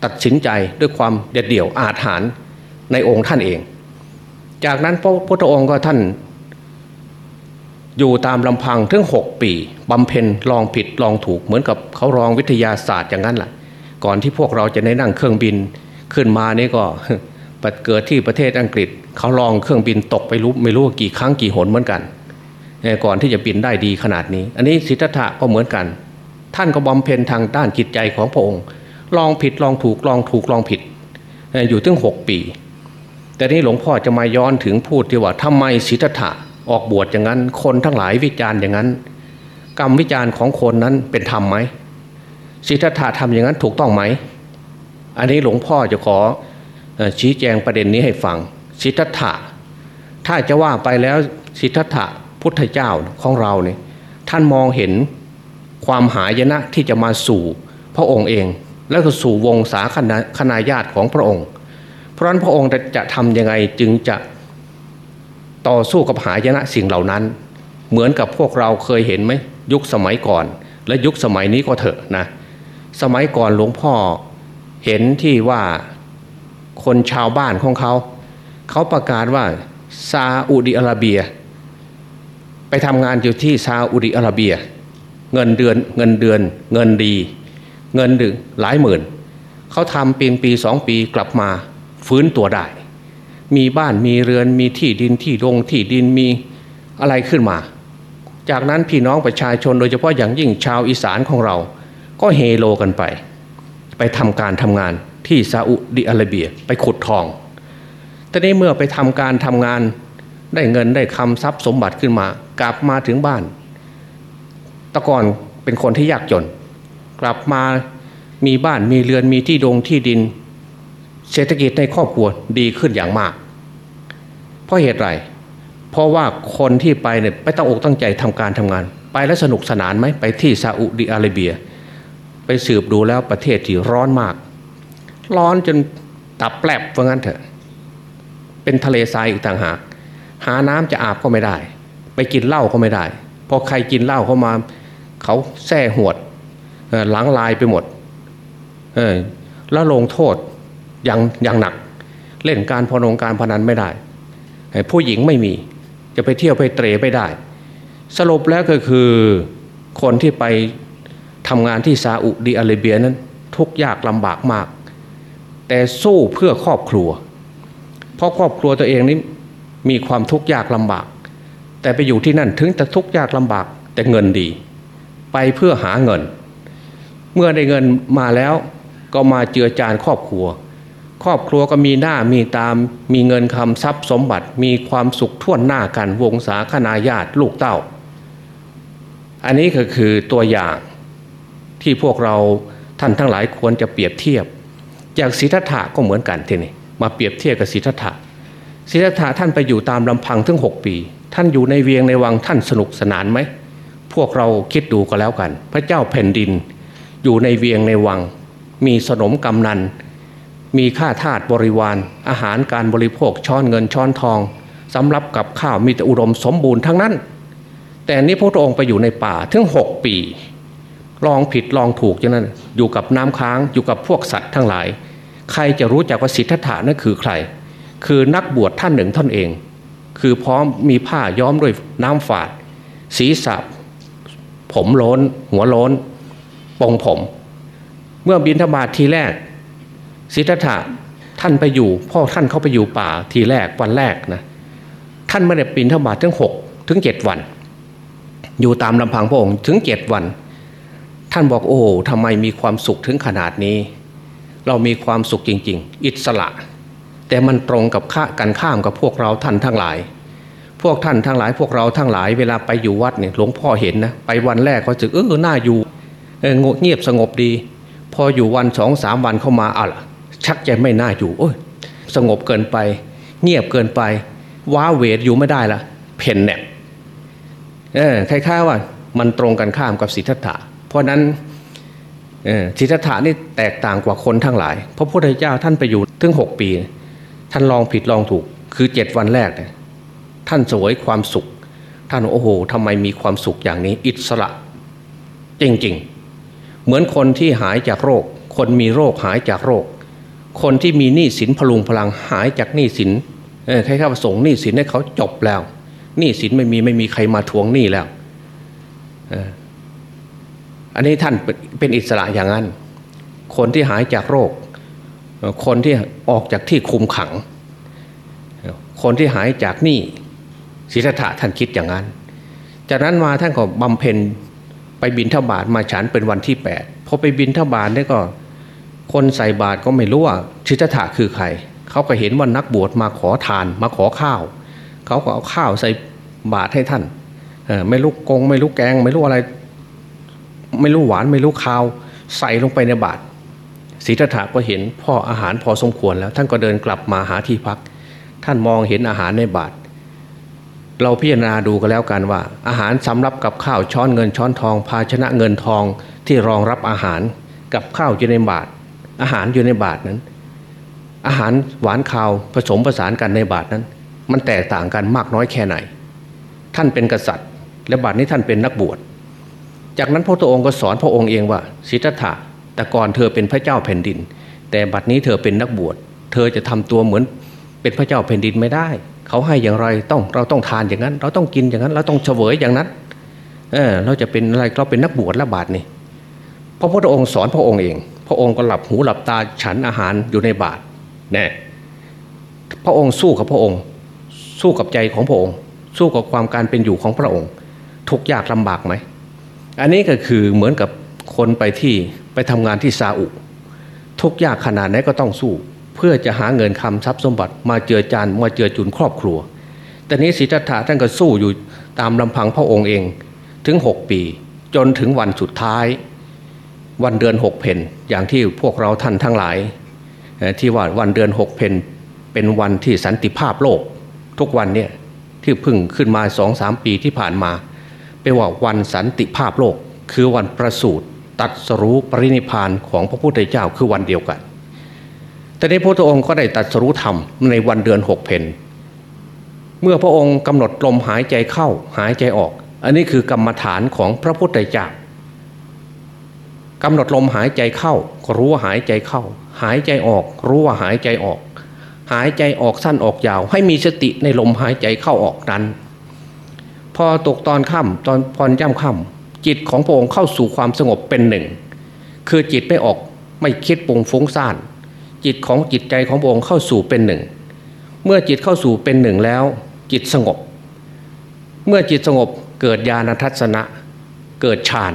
ตัดสินใจด้วยความเด็ดเดี่ยวอาถรรพ์ในองค์ท่านเอง จากนั้นพระพุทธองค์ก็ท่านอยู่ตามลำพังถึงหกปีบำเพ็ญลองผิดลองถูกเหมือนกับเขารองวิทยาศาสตร์อย่างนั้นแหละก่อนที่พวกเราจะได้นั่งเครื่องบินขึ้นมานี่ก็เกิดที่ประเทศอังกฤษเขาลองเครื่องบินตกไปรู้ไม่รู้กี่ครั้งกี่หนเหมือนกัน ก่อนที่จะบินได้ดีขนาดนี้ อันนี้สิทธัตถะก็เหมือนกัน ท่านก็บำเพ็ญทางด้านจิตใจของพระองค์ ลองผิดลองถูกลองถูกลองผิด อยู่ถึงหกปี แต่นี้หลวงพ่อจะมาย้อนถึงพูดที่ว่าทำไมสิทธัตถะออกบวชอย่างนั้น คนทั้งหลายวิจารณ์อย่างนั้น กรรมวิจารณ์ของคนนั้นเป็นธรรมไหมสิทธัตถะทำอย่างนั้นถูกต้องไหม อันนี้หลวงพ่อจะขอชี้แจงประเด็นนี้ให้ฟังสิทธัตถะถ้าจะว่าไปแล้วสิทธัตถะ พุทธเจ้าของเราเนี่ยท่านมองเห็นความหายนะที่จะมาสู่พระองค์เอง แล้วก็สู่วงศาคณาคณาญาติของพระองค์ เพราะนั้นพระองค์จะทำยังไงจึงจะต่อสู้กับหายนะสิ่งเหล่านั้น เหมือนกับพวกเราเคยเห็นไหมยุคสมัยก่อน และยุคสมัยนี้ก็เถอะนะสมัยก่อนหลวงพ่อเห็นที่ว่าคนชาวบ้านของเขา เขาประกาศว่าซาอุดิอาระเบีย ไปทำงานอยู่ที่ซาอุดิอาระเบีย เงินเดือนเงินเดือน เงินดี เงินดึงหลายหมื่น เขาทำปีนปีสองปีกลับมาฟื้นตัวได้ มีบ้านมีเรือนมีที่ดินที่ดงที่ดินมีอะไรขึ้นมา จากนั้นพี่น้องประชาชนโดยเฉพาะอย่างยิ่งชาวอีสานของเรา ก็เฮโลกันไป ไปทำการทำงานที่ซาอุดิอาระเบียไปขุดทองแต่นี้เมื่อไปทำการทำงาน ได้เงินได้คำทรัพย์สมบัติขึ้นมา กลับมาถึงบ้าน ตะก่อนเป็นคนที่ยากจน กลับมามีบ้านมีเรือนมีที่ดงที่ดิน เศรษฐกิจในครอบครัวดีขึ้นอย่างมาก เพราะเหตุไร เพราะว่าคนที่ไปเนี่ยไม่ต้องอกตั้งใจทำการทำงาน ไปแล้วสนุกสนานไหมไปที่ซาอุดิอาระเบีย ไปสืบดูแล้วประเทศที่ร้อนมาก ร้อนจนตับแปลบว่างั้นเถอะ เป็นทะเลทรายอีกต่างหาก หาน้ำจะอาบก็ไม่ได้ ไปกินเหล้าก็ไม่ได้ พอใครกินเหล้าเข้ามา เขาแส่หวดหลังลายไปหมดแล้วลงโทษอย่างอย่างหนัก เล่นการพนงการพนันไม่ได้ ผู้หญิงไม่มีจะไปเที่ยวไปเตะไม่ได้ สรุปแล้วก็คือคนที่ไปทำงานที่ซาอุดีอาระเบียนั้น ทุกยากลำบากมาก แต่สู้เพื่อครอบครัว เพราะครอบครัวตัวเองนี้ มีความทุกข์ยากลำบาก แต่ไปอยู่ที่นั่นถึงจะทุกข์ยากลำบาก แต่เงินดี ไปเพื่อหาเงิน เมื่อได้เงินมาแล้วก็มาเจือจานครอบครัว ครอบครัวก็มีหน้ามีตามมีเงินคำทรัพย์สมบัติมีความสุขท่วนหน้ากันวงศาคณาญาติลูกเต้า อันนี้ก็คือตัวอย่างที่พวกเราท่านทั้งหลายควรจะเปรียบเทียบ จากศิทธะก็เหมือนกันทีนี้มาเปรียบเทียบกับศิทธะ ศิทธะท่านไปอยู่ตามลำพังถึงหกปี ท่านอยู่ในเวียงในวังท่านสนุกสนานไหม พวกเราคิดดูก็แล้วกัน พระเจ้าแผ่นดิน อยู่ในเวียงในวัง มีสนมกำนัน มีค่าทาสบริวาร อาหารการบริโภคช้อนเงินช้อนทองสำหรับกับข้าวมีแต่อุดมสมบูรณ์ทั้งนั้น แต่นี้พระองค์ไปอยู่ในป่าถึงหกปี ลองผิดลองถูกอย่างนั้น อยู่กับน้ำค้างอยู่กับพวกสัตว์ทั้งหลาย ใครจะรู้จักว่าสิทธัตถะนั่นคือใคร คือนักบวชท่านหนึ่งท่านเอง คือพร้อมมีผ้าย้อมด้วยน้ำฝาด ศีรษะผมโล้น หัวโล้นปงผม เมื่อบินทบาททีแรกสิทธัตถะท่านไปอยู่พ่อท่านเข้าไปอยู่ป่าทีแรกวันแรกนะท่านไม่ได้บินทบาทถึงหกถึงเจ็ดวัน อยู่ตามลำพังพระองค์ถึงเจ็ดวัน ท่านบอกโอ้ทำไมมีความสุขถึงขนาดนี้ เรามีความสุขจริง ๆ อิสระ แต่มันตรงกับข้ากันข้ามกับพวกเราท่านทั้งหลาย พวกท่านทั้งหลายพวกเราทั้งหลายเวลาไปอยู่วัดเนี่ยหลวงพ่อเห็นนะไปวันแรกก็จะเออหน้าอยู่เงียบสงบดี พออยู่วันสองสามวันเข้ามาอะชักจะไม่น่าอยู่โอ้ยสงบเกินไป เงียบเกินไป ว้าเวทอยู่ไม่ได้ละเพ่นเนี่ยเออคล้ายๆว่า มันตรงกันข้ามกับสิทธัตถะเพราะนั้นสิทธัตถะนี่แตกต่างกว่าคนทั้งหลาย พระพุทธเจ้าท่านไปอยู่ถึงหกปี ท่านลองผิดลองถูก คือเจ็ดวันแรกเนี่ยท่านสวยความสุข ท่านโอ้โหทำไมมีความสุขอย่างนี้ อิสระ จริงๆ เหมือนคนที่หายจากโรค คนมีโรคหายจากโรค คนที่มีหนี้สินพลุงพลังหายจากหนี้สินใครเข้าส่งหนี้สินให้เขาจบแล้วหนี้สินไม่มีไม่มีใครมาทวงหนี้แล้วอันนี้ท่านเป็นอิสระอย่างนั้น คนที่หายจากโรค คนที่ออกจากที่คุมขัง คนที่หายจากหนี้ศิทธะท่านคิดอย่างนั้น จากนั้นมาท่านก็บำเพ็ญไปบินทบาทมาฉันเป็นวันที่แปดพอไปบินทบาทนี่ก็ คนใส่บาทก็ไม่รู้ว่าชิตถะคือใคร เขาก็เห็นว่านักบวชมาขอทานมาขอข้าว เขาก็เอาข้าวใส่บาทให้ท่านไม่รู้กง ไม่รู้แกง ไม่รู้อะไร ไม่รู้หวานไม่รู้ข้าว ใส่ลงไปในบาท ศรีทถาก็เห็นพ่ออาหารพอสมควรแล้ว ท่านก็เดินกลับมาหาที่พัก ท่านมองเห็นอาหารในบาท เราพิจารณาดูก็แล้วกันว่า อาหารสำรับกับข้าวช้อนเงินช้อนทอง ภาชนะเงินทองที่รองรับอาหารกับข้าวอยู่ในบาท อาหารอยู่ในบาทนั้น อาหารหวานข้าวผสมผสานกันในบาทนั้น มันแตกต่างกันมากน้อยแค่ไหน ท่านเป็นกษัตริย์ และบาทนี้ท่านเป็นนักบวชจากนั้นพระองค์ก็สอนพระองค์เองว่าสิทธัตถะ แต่ก่อนเธอเป็นพระเจ้าแผ่นดิน แต่บัดนี้เธอเป็นนักบวช เธอจะทำตัวเหมือนเป็นพระเจ้าแผ่นดินไม่ได้ เขาให้อย่างไรต้องเราต้องทานอย่างนั้น เราต้องกินอย่างนั้น เราต้องเฉวยอย่างนั้น เออเราจะเป็นอะไรเราเป็นนักบวชละบาทนี่พระพุทธองค์สอนพระองค์เอง พระองค์ก็หลับหูหลับตาฉันอาหารอยู่ในบาทแน่พระองค์สู้กับพระองค์ สู้กับใจของพระองค์ สู้กับความการเป็นอยู่ของพระองค์ ทุกยากลำบากไหม อันนี้ก็คือเหมือนกับคนไปที่ไปทำงานที่ซาอุ ทุกยากขนาดไหนก็ต้องสู้ เพื่อจะหาเงินคำทรัพย์สมบัติ มาเจือจานมาเจือจุนครอบครัว แต่นี้สิทธัตถะท่านก็สู้อยู่ตามลำพังพระองค์เองถึงหกปี จนถึงวันสุดท้าย วันเดือนหกเพนอย่างที่พวกเราท่านทั้งหลาย ที่ว่าวันเดือนหกเพนเป็นวันที่สันติภาพโลก ทุกวันเนี่ยที่พึ่งขึ้นมาสองสามปีที่ผ่านมาไปว่าวันสันติภาพโลก คือวันประสูติ ตัดสรู้ปรินิพานของพระพุทธเจ้าคือวันเดียวกัน แต่ในพระองค์ก็ได้ตัดสรู้ธรรมในวันเดือนหกเพนเมื่อพระองค์กำหนดลมหายใจเข้าหายใจออก อันนี้คือกรรมฐานของพระพุทธเจ้ากำหนดลมหายใจเข้าก็รู้ว่าหายใจเข้า หายใจออก รู้ว่าหายใจออก หายใจออกสั้นออกยาว ให้มีสติในลมหายใจเข้าออกนั้น พอตกตอนค่ำตอนพรย่ำค่ำ จิตของพระองค์เข้าสู่ความสงบเป็นหนึ่ง คือจิตไม่ออกไม่คิดปุงฟุ้งซ่าน จิตของจิตใจของพระองค์เข้าสู่เป็นหนึ่ง เมื่อจิตเข้าสู่เป็นหนึ่งแล้ว จิตสงบ เมื่อจิตสงบเกิดญาณทัศนะ เกิดฌาน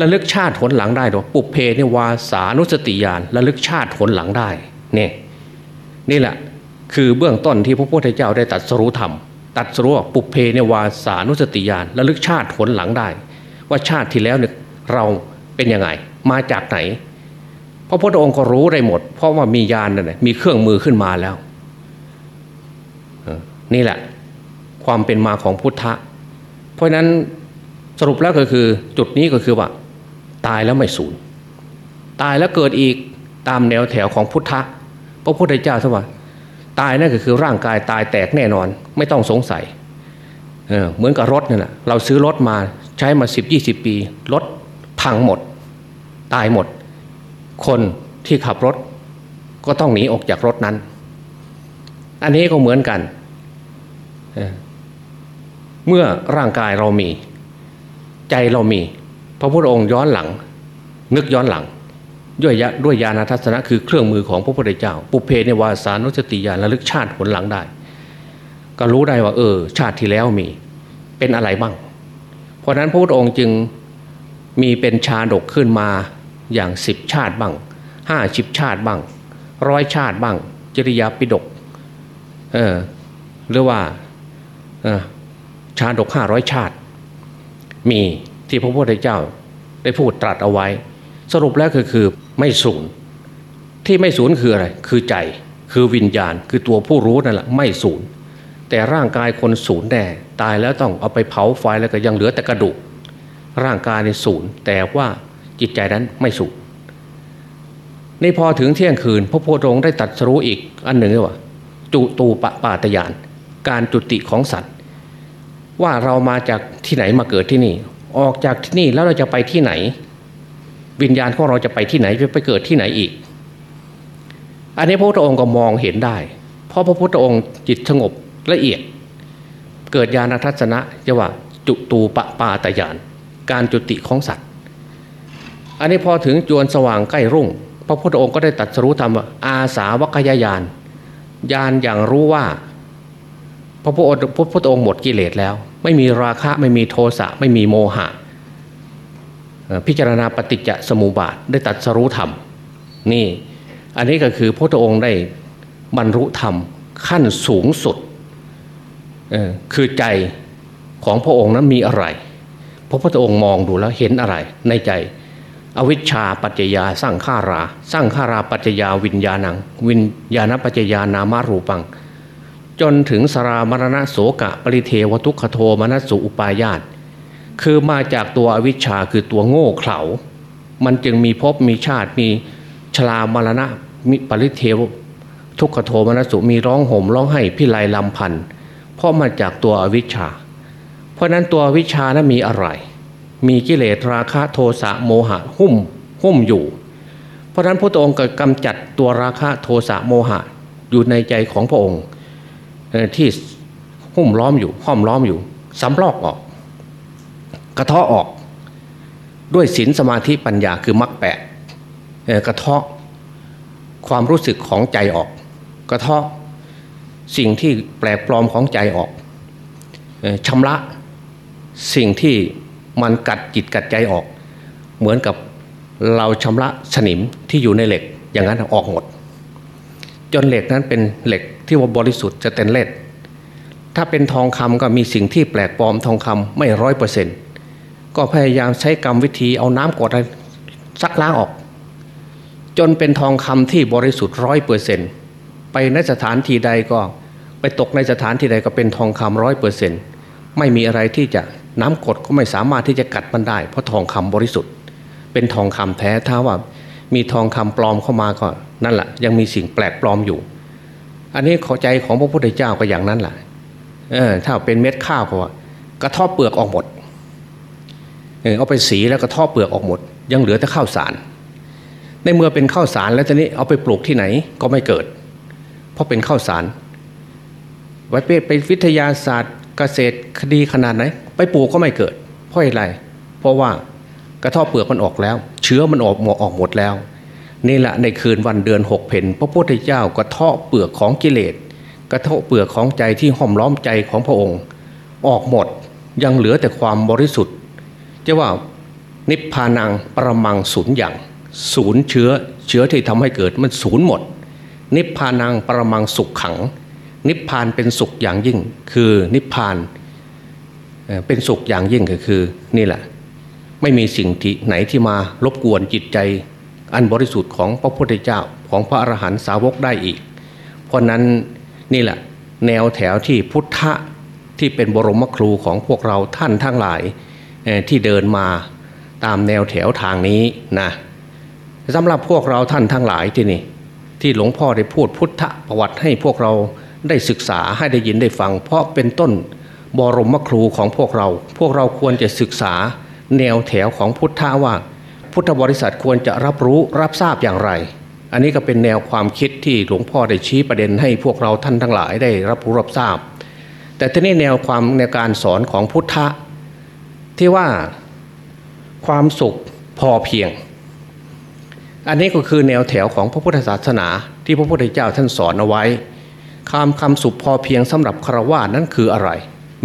ระลึกชาติผลหลังได้หรอปุเพนิวาสานุสติญาณระลึกชาติผลหลังได้เนี่ยนี่แหละคือเบื้องต้นที่พระพุทธเจ้าได้ตัดสรู้ธรรม ตัดสรู้ปุเพนิวาสานุสติญาณระลึกชาติผลหลังได้ ว่าชาติที่แล้วเนี่ยเราเป็นยังไง มาจากไหนพระพุทธองค์ก็รู้ได้หมด เพราะว่ามีญาณนั่นมีเครื่องมือขึ้นมาแล้ว นี่แหละ ความเป็นมาของพุทธะ เพราะนั้นสรุปแล้วก็คือจุดนี้ก็คือว่า ตายแล้วไม่สูญตายแล้วเกิดอีกตามแนวแถวของพุทธะพระพุทธเจ้าสว่า ตายนั่นก็คือร่างกายตายแตกแน่นอน ไม่ต้องสงสัยเเหมือนกับรถนี่แหละเราซื้อรถมาใช้มาสิบยี่สิบปีรถพังหมด ตายหมด คนที่ขับรถก็ต้องหนีออกจากรถนั้น อันนี้ก็เหมือนกัน เมื่อร่างกายเรามี ใจเรามี พระพุทธองค์ย้อนหลัง นึกย้อนหลัง ด้วยด้วยญาณทัศนะคือเครื่องมือของพระพุทธเจ้า ปุเพในวาสานุสติญาณระลึกชาติผลหลังได้ ก็รู้ได้ว่า เออ ชาติที่แล้วมีเป็นอะไรบ้าง เพราะนั้นพระพุทธองค์จึงมีเป็นชาดกขึ้นมาอย่างสิบชาติบ้างห้าสิบชาติบ้างร้อยชาติบ้าง จริยาปิดกเออหรือว่าชาดกห้าร้อยชาติ มีที่พระพุทธเจ้าได้พูดตรัสเอาไว้ สรุปแล้วก็คือ ไม่สูญที่ไม่สูญคืออะไร คือใจคือวิญญาณ คือตัวผู้รู้นั่นแหละไม่สูญแต่ร่างกายคนสูญแน่ตายแล้วต้องเอาไปเผาไฟแล้วก็ยังเหลือแต่กระดูก ร่างกายในสูญแต่ว่าจิตใจนั้นไม่สูญในพอถึงเที่ยงคืน พระโพธิองค์ได้ตัดสรู้อีกอันหนึ่งว่าจุตูปปาตยาน การจุติของสัตว์ ว่าเรามาจากที่ไหนมาเกิดที่นี่ ออกจากที่นี่แล้วเราจะไปที่ไหน วิญญาณของเราจะไปที่ไหนจะไปเกิดที่ไหนอีก อันนี้พระพุทธองค์ก็มองเห็นได้ เพราะพระพุทธองค์จิตสงบละเอียด เกิดญาณทัศนะจะว่าจุตูปปาตยาน การจุติของสัตว์ อันนี้พอถึงจวนสว่างใกล้รุ่ง พระพุทธองค์ก็ได้ตัดสรู้ธรรมอาสาวกยายานยานอย่างรู้ว่า พระพุทธองค์หมดกิเลสแล้ว ไม่มีราคะไม่มีโทสะไม่มีโมหะ พิจารณาปฏิจจสมุปบาทได้ตัดสรู้ธรรมนี่อันนี้ก็คือพระองค์ได้บรรลุธรรมขั้นสูงสุดคือใจของพระองค์นั้นมีอะไรพระพุทธองค์มองดูแล้วเห็นอะไรในใจ อวิชชาปัจจยาสร้างขารา สร้างขาราปัจจยาวิญญาณัง วิญญาณปัจจยานามารูปัง จนถึงสรามรณะโสกะปริเทวทุกขโทมนัสสุอุปายาต คือมาจากตัวอวิชชาคือตัวโง่เขลา มันจึงมีภพมีชาติมีชรามรณะมีปริเทวทุกขโทมนัสสุมีร้องห่มร้องไห้พิไลลำพันธ์เพราะมาจากตัวอวิชชา เพราะนั้นตัววิชานั้นมีอะไร มีกิเลสราคะโทสะโมหะหุ้มหุ้มอยู่ เพราะนั้นพระองค์ก็กำจัดตัวราคะโทสะโมหะอยู่ในใจของพระองค์ที่หุ้มล้อมอยู่ห้อมล้อมอยู่สำลอกออก กระเทาะออกด้วยศีลสมาธิปัญญาคือมรรคแปดกระเทาะความรู้สึกของใจออก กระเทาะสิ่งที่แปลกปลอมของใจออกชำระสิ่งที่มันกัดจิตกัดใจออก เหมือนกับเราชำระสนิมที่อยู่ในเหล็กอย่างนั้นออกหมด จนเหล็กนั้นเป็นเหล็กที่ว่าบริสุทธิ์จะเต็นเล็ดถ้าเป็นทองคำก็มีสิ่งที่แปลกปลอมทองคำไม่ร้อยเปอร์เซ็นต์ ก็พยายามใช้กรรมวิธีเอาน้ำกดซักล้างออก จนเป็นทองคำที่บริสุทธิ์ร้อยเปอร์เซ็นต์ไปในสถานที่ใดก็ไปตกในสถานที่ใดก็เป็นทองคำร้อยเปอร์เซ็นต์ไม่มีอะไรที่จะน้ำกรดก็ไม่สามารถที่จะกัดมันได้ เพราะทองคำบริสุทธิ์ เป็นทองคำแท้ถ้าว่ามีทองคำปลอมเข้ามาก็นั่นแหละยังมีสิ่งแปลกปลอมอยู่ อันนี้ขอใจของพระพุทธเจ้าก็อย่างนั้นแหละเออถ้าเป็นเม็ดข้าวก็ว่ากระทบเปลือกออกหมด เออเอาไปสีแล้วกระทบเปลือกออกหมด ยังเหลือแต่ข้าวสาร ในเมื่อเป็นข้าวสารแล้วตอนนี้เอาไปปลูกที่ไหนก็ไม่เกิด เพราะเป็นข้าวสาร ไว้เป็นวิทยาศาสตร์เกษตรคดีขนาดไหน ไปปลูกก็ไม่เกิด เพราะอะไร เพราะว่ากระทบเปลือกมันออกแล้ว เชื้อมันออกหมออกหมดแล้วนี่แหละในคืนวันเดือนหกเพนพระพุทธเจ้ากระเทาะเปลือกของกิเลสกระเทาะเปลือกของใจที่ห้อมล้อมใจของพระองค์ ออกหมดยังเหลือแต่ความบริสุทธิ์ จะว่านิพพานังประมังศูนย์อย่างศูนย์เชื้อเชื้อที่ทำให้เกิดมันศูนย์หมด นิพพานังประมังสุขขัง นิพพานเป็นสุขอย่างยิ่ง คือนิพพานเป็นสุขอย่างยิ่งก็คือนี่แหละ ไม่มีสิ่งที่ไหนที่มารบกวนจิตใจ อันบริสุทธิ์ของพระพุทธเจ้าของพระอรหันตสาวกได้อีก เพราะนั้นนี่แหละแนวแถวที่พุทธะที่เป็นบรมครูของพวกเราท่านทั้งหลาย ที่เดินมาตามแนวแถวทางนี้นะสำหรับพวกเราท่านทั้งหลายที่นี่ ที่หลวงพ่อได้พูดพุทธประวัติให้พวกเราได้ศึกษาให้ได้ยินได้ฟัง เพราะเป็นต้นบรมครูของพวกเรา พวกเราควรจะศึกษาแนวแถวของพุทธะว่า พุทธบริษัทควรจะรับรู้รับทราบอย่างไร อันนี้ก็เป็นแนวความคิดที่หลวงพ่อได้ชี้ประเด็นให้พวกเราท่านทั้งหลายได้รับรู้รับทราบ แต่ทีนี้แนวความในการสอนของพุทธะ ที่ว่าความสุขพอเพียง อันนี้ก็คือแนวแถวของพระพุทธศาสนาที่พระพุทธเจ้าท่านสอนเอาไว้คำคำสุขพอเพียงสำหรับครวะนั้นคืออะไร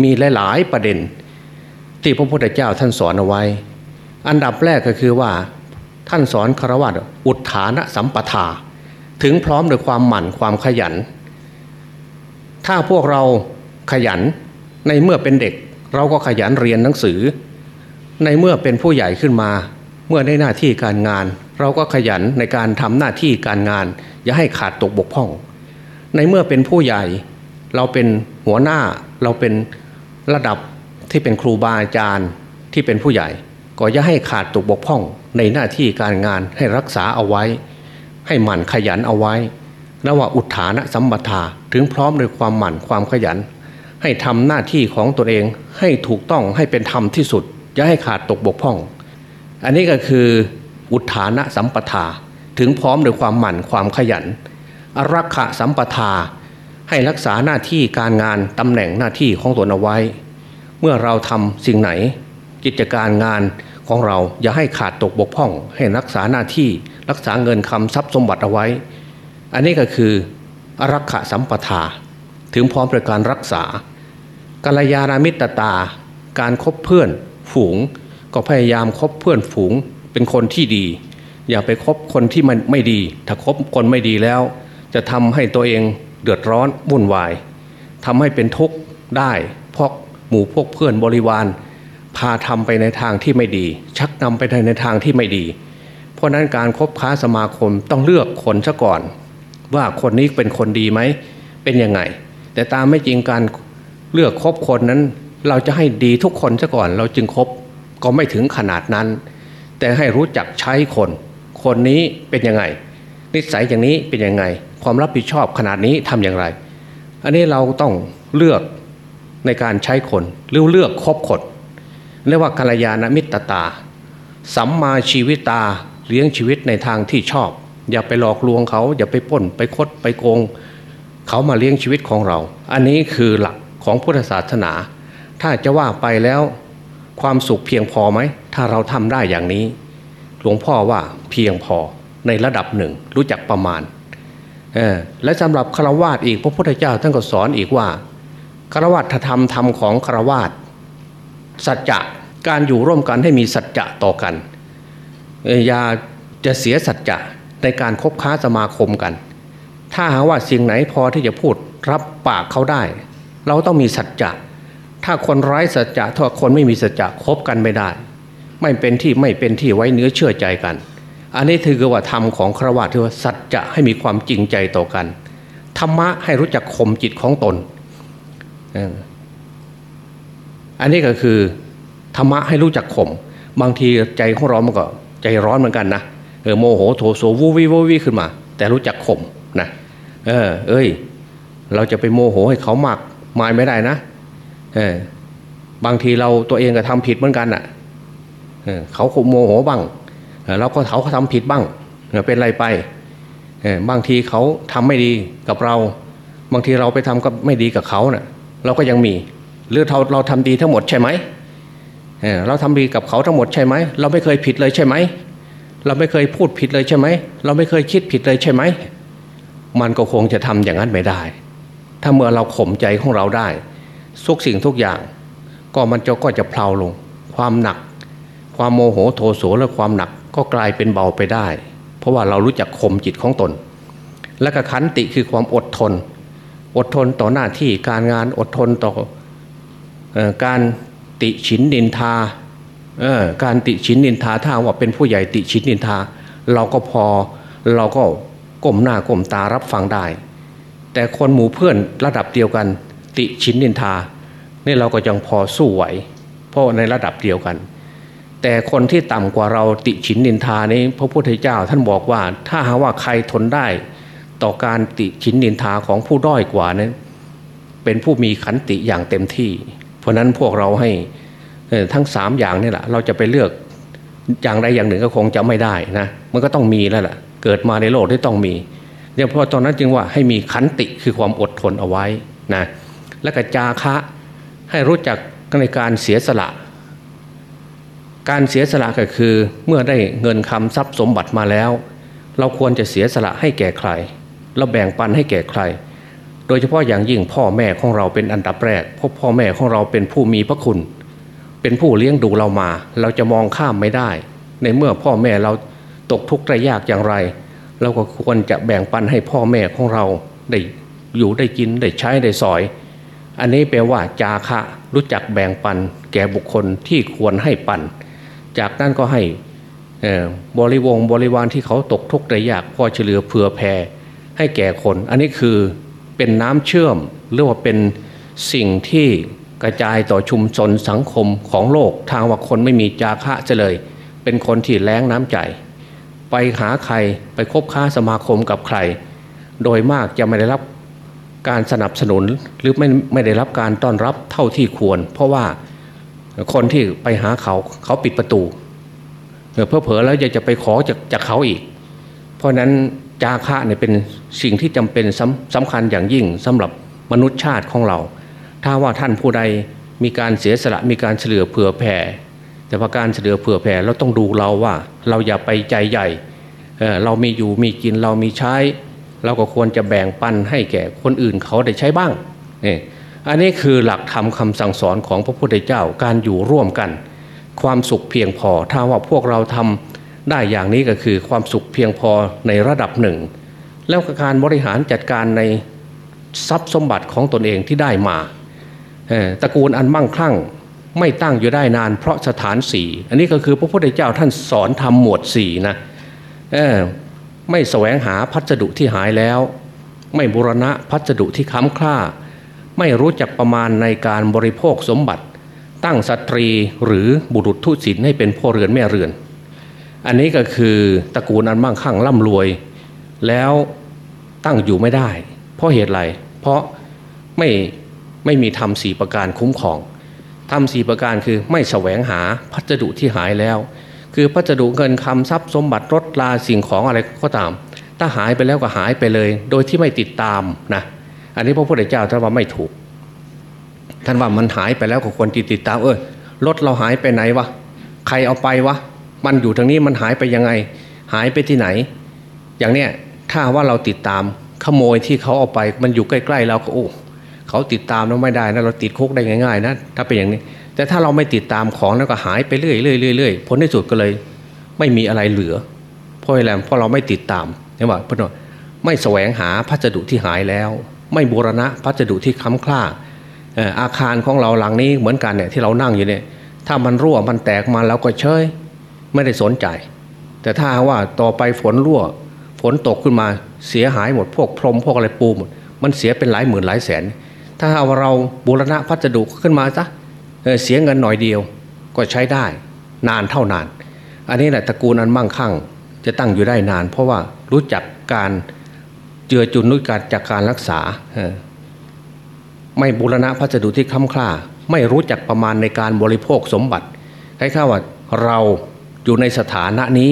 มีหลาย ๆ ประเด็น ที่พระพุทธเจ้าท่านสอนเอาไว้ อันดับแรกก็คือว่าท่านสอนครวะอุทานะสัมปทา ถึงพร้อมด้วยความหมั่นความขยัน ถ้าพวกเราขยันในเมื่อเป็นเด็ก เราก็ขยันเรียนหนังสือ ในเมื่อเป็นผู้ใหญ่ขึ้นมา เมื่อได้หน้าที่การงาน เราก็ขยันในการทำหน้าที่การงาน อย่าให้ขาดตกบกพร่อง ในเมื่อเป็นผู้ใหญ่ เราเป็นหัวหน้าเราเป็นระดับที่เป็นครูบาอาจารย์ที่เป็นผู้ใหญ่ ก็อย่าให้ขาดตกบกพร่อง ในหน้าที่การงานให้รักษาเอาไว้ ให้หมั่นขยันเอาไว้นว่าอุทานะสัมปทาถึงพร้อมด้วยความหมั่นความขยัน ให้ทำหน้าที่ของตนเองให้ถูกต้องให้เป็นธรรมที่สุดอย่าให้ขาดตกบกพร่อง อันนี้ก็คืออุทานะสัมปทาถึงพร้อมด้วยความหมั่นความขยัน อรักขะสัมปทา ให้รักษาหน้าที่การงานตำแหน่งหน้าที่ของตนเอาไว้ เมื่อเราทำสิ่งไหน กิจการงานของเราอย่าให้ขาดตกบกพร่อง ให้รักษาหน้าที่รักษาเงินคำทรัพย์สมบัติเอาไว้ อันนี้ก็คืออรักขะสัมปทา ถึงพร้อมด้วยการรักษากัลยาณมิตรตา การครบเพื่อนฝูง ก็พยายามคบเพื่อนฝูงเป็นคนที่ดี อย่าไปคบคนที่มันไม่ดี ถ้าคบคนไม่ดีแล้ว จะทำให้ตัวเองเดือดร้อนวุ่นวายทำให้เป็นทุกข์ได้เพราะหมู่พวกเพื่อนบริวาร พาทำไปในทางที่ไม่ดี ชักนำไปในทางที่ไม่ดี เพราะนั้นการครบค้าสมาคมต้องเลือกคนซะก่อน ว่าคนนี้เป็นคนดีไหมเป็นยังไง แต่ตามไม่จริงการเลือกคบคนนั้น เราจะให้ดีทุกคนซะก่อน เราจึงคบก็ไม่ถึงขนาดนั้น แต่ให้รู้จักใช้คน คนนี้เป็นยังไง นิสัยอย่างนี้เป็นยังไง ความรับผิดชอบขนาดนี้ทำอย่างไร อันนี้เราต้องเลือกในการใช้คนหรือเลือกคบคนเรียกว่ากัลยาณมิตรตา สัมมาชีวิตตาเลี้ยงชีวิตในทางที่ชอบ อย่าไปหลอกลวงเขา อย่าไปป้นไปคดไปโกง เขามาเลี้ยงชีวิตของเรา อันนี้คือหลักของพุทธศาสนา ถ้าจะว่าไปแล้วความสุขเพียงพอไหม ถ้าเราทำได้อย่างนี้ หลวงพ่อว่าเพียงพอในระดับหนึ่งรู้จักประมาณ และสำหรับฆราวาสอีกพระพุทธเจ้าท่านก็สอนอีกว่าฆราวาสธรรมธรรมของฆราวาสสัจจะการอยู่ร่วมกันให้มีสัจจะต่อกันอย่าจะเสียสัจจะในการคบค้าสมาคมกัน ถ้าหาว่าสิ่งไหนพอที่จะพูดรับปากเขาได้ เราต้องมีสัจจะถ้าคนไร้สัจจะถ้าคนไม่มีสัจจะคบกันไม่ได้ ไม่เป็นที่ไม่เป็นที่ไว้เนื้อเชื่อใจกัน อันนี้ถือว่าธรรมของครวญที่ว่าสัจจะให้มีความจริงใจต่อกันธรรมะให้รู้จักข่มจิตของตน อันนี้ก็คือธรรมะให้รู้จักข่มบางทีใจของเรามันก็ใจร้อนเหมือนกันนะเออโมโหโทโสวูวิวูวิขึ้นมา แต่รู้จักข่ม นะเออ เอ้ย เราจะไปโมโหให้เขามากมายไม่ได้นะเออบางทีเราตัวเองก็ทำผิดเหมือนกันอะเออเขาโมโหบ้างเราก็เขาเขาทำผิดบ้างเป็นไรไปเออบางทีเขาทำไม่ดีกับเรา บางทีเราไปทำก็ไม่ดีกับเขาเนะ่ะ เราก็ยังมี หรือเราเราทำดีทั้งหมดใช่ไหมเเราทำดีกับเขาทั้งหมดใช่ไหมเราไม่เคยผิดเลยใช่ไหมเราไม่เคยพูดผิดเลยใช่ไหมเราไม่เคยคิดผิดเลยใช่ไหม มันก็คงจะทำอย่างนั้นไม่ได้ ถ้าเมื่อเราข่มใจของเราได้ทุกสิ่งทุกอย่าง ก็มันจะก็จะเพลาลง ความหนัก ความโมโหโทโสและความหนักก็กลายเป็นเบาไปได้ เพราะว่าเรารู้จักข่มจิตของตน และก็ขันติคือความอดทน อดทนต่อหน้าที่การงานอดทนต่ออการติฉินนินทาการติฉินนินทาถ้าว่าเป็นผู้ใหญ่ติฉินนินทา เราก็พอเราก็ ก้มหน้าก้มตารับฟังได้ แต่คนหมู่เพื่อนระดับเดียวกัน ติฉินนินทานี่เราก็ยังพอสู้ไหว เพราะในระดับเดียวกัน แต่คนที่ต่ำกว่าเราติฉินนินทานี้พระพุทธเจ้าท่านบอกว่า ถ้าหาว่าใครทนได้ ต่อการติฉินนินทาของผู้ด้อยกว่านั้นเป็นผู้มีขันติอย่างเต็มที่ เพราะนั้นพวกเราให้ทั้งสามอย่างนี่แหละเราจะไปเลือกอย่างใดอย่างหนึ่งก็คงจะไม่ได้นะมันก็ต้องมีแล้วล่ะ เกิดมาในโลกที่ต้องมีเนี่ยเพราะตอนนั้นจึงว่าให้มีขันติคือความอดทนเอาไว้นะและก็จาคะให้รู้จักในการเสียสละ การเสียสละก็คือเมื่อได้เงินคำทรัพย์สมบัติมาแล้ว เราควรจะเสียสละให้แก่ใคร เราแบ่งปันให้แก่ใคร โดยเฉพาะอย่างยิ่งพ่อแม่ของเราเป็นอันดับแรกเพราะพ่อแม่ของเราเป็นผู้มีพระคุณ เป็นผู้เลี้ยงดูเรามา เราจะมองข้ามไม่ได้ ในเมื่อพ่อแม่เรา ตกทุกข์ได้ยากอย่างไร เราก็ควรจะแบ่งปันให้พ่อแม่ของเราได้อยู่ได้กินได้ใช้ได้สอย อันนี้แปลว่าจาคะรู้จักแบ่งปัน แก่บุคคลที่ควรให้ปัน จากนั้นก็ให้บริวงบริวารที่เขาตกทุกข์ได้ยากพอเฉลือเผื่อแผ่ให้แก่คน อันนี้คือเป็นน้ำเชื่อมหรือว่าเป็นสิ่งที่กระจายต่อชุมชนสังคมของโลกทางว่าคนไม่มีจาคะจะเลย เป็นคนที่แรงน้ำใจ ไปหาใครไปคบค้าสมาคมกับใคร โดยมากจะไม่ได้รับการสนับสนุนหรือไม่ไม่ได้รับการต้อนรับเท่าที่ควร เพราะว่าคนที่ไปหาเขาเขาปิดประตูเพื่อเผลอแล้วจะจะไปขอจากจากเขาอีก เพราะนั้นจาคะเนี่ยเป็นสิ่งที่จำเป็นสำสำคัญอย่างยิ่งสำหรับมนุษยชาติของเรา ถ้าว่าท่านผู้ใดมีการเสียสละมีการเฉลือเผื่อแผ่ แต่พอการเฉลือเผื่อแผ่เราต้องดูเราว่า เราอย่าไปใจใหญ่เเรามีอยู่มีกินเรามีใช้ เราก็ควรจะแบ่งปันให้แก่คนอื่นเขาได้ใช้บ้างนี่อันนี้คือหลักธรรมคาสั่งสอนของพระพุทธเจ้าการอยู่ร่วมกัน ความสุขเพียงพอ ถ้าว่าพวกเราทำได้อย่างนี้ก็คือความสุขเพียงพอในระดับหนึ่ง แล้วการบริหารจัดการในทรัพย์สมบัติของตนเองที่ได้มาตระกูลอันมั่งคั่ง ไม่ตั้งอยู่ได้นาน เพราะสถานสี่อันนี้ก็คือพระพุทธเจ้าท่านสอนทำหมวดสี่นะไม่แสวงหาพัสดุที่หายแล้ว ไม่บุรณะพัสดุที่ค้ำคล้าไม่รู้จักประมาณในการบริโภคสมบัติ ตั้งสตรีหรือบุรุษทุศิลให้เป็นพ่อเรือนแม่เรือน อันนี้ก็คือตระกูลอันมั่งคั่งร่ำรวย แล้วตั้งอยู่ไม่ได้ เพราะเหตุไรเพราะไม่ไม่มีธรรมสี่ประการคุ้มครอง ทำสี่ประการคือไม่แสวงหาพัสดุที่หายแล้ว คือพัสดุเงินคำทรัพย์สมบัติรถลาสิ่งของอะไรก็ตาม ถ้าหายไปแล้วก็หายไปเลย โดยที่ไม่ติดตามนะอันนี้พระพุทธเจ้าท่านว่าไม่ถูก ท่านว่ามันหายไปแล้วก็ควรติดติดตามเออรถเราหายไปไหนวะใครเอาไปวะมันอยู่ทางนี้มันหายไปยังไง หายไปที่ไหน อย่างเนี้ยถ้าว่าเราติดตามขโมยที่เขาเอาไป มันอยู่ใกล้ ๆ เราก็โอ้ เขาติดตามเราไม่ได้นะเราติดคุกได้ง่ายๆนะถ้าเป็นอย่างนี้ แต่ถ้าเราไม่ติดตามของแล้วก็หายไปเรื่อยๆเรื่อยๆผลที่สุดก็เลย ไม่มีอะไรเหลือ เพราะอะไรเพราะเราไม่ติดตามเห็นไหมพนไม่แสวงหาพัสดุที่หายแล้ว ไม่บูรณะพัสดุที่ค้ำคล้าอาคารของเราหลังนี้เหมือนกันเนี่ยที่เรานั่งอยู่เนี่ยถ้ามันรั่วมันแตกมาแล้วก็เฉยไม่ได้สนใจ แต่ถ้าว่าต่อไปฝนรั่ว ฝนตกขึ้นมาเสียหายหมดพวกพรมพวกอะไรปูหมดมันเสียเป็นหลายหมื่นหลายแสน ถ้าเอาเราบูรณะพัสดุขึ้นมาซะเเสียเงินหน่อยเดียวก็ใช้ได้ นานเท่านาน อันนี้แหละตระกูลอันมั่งคั่ง จะตั้งอยู่ได้นาน เพราะว่ารู้จักการเจือจุนรู้การจากการรักษา ไม่บูรณะพัสดุที่ค้ำคล้าไม่รู้จักประมาณในการบริโภคสมบัติให้ข้าว่าเราอยู่ในสถานะนี้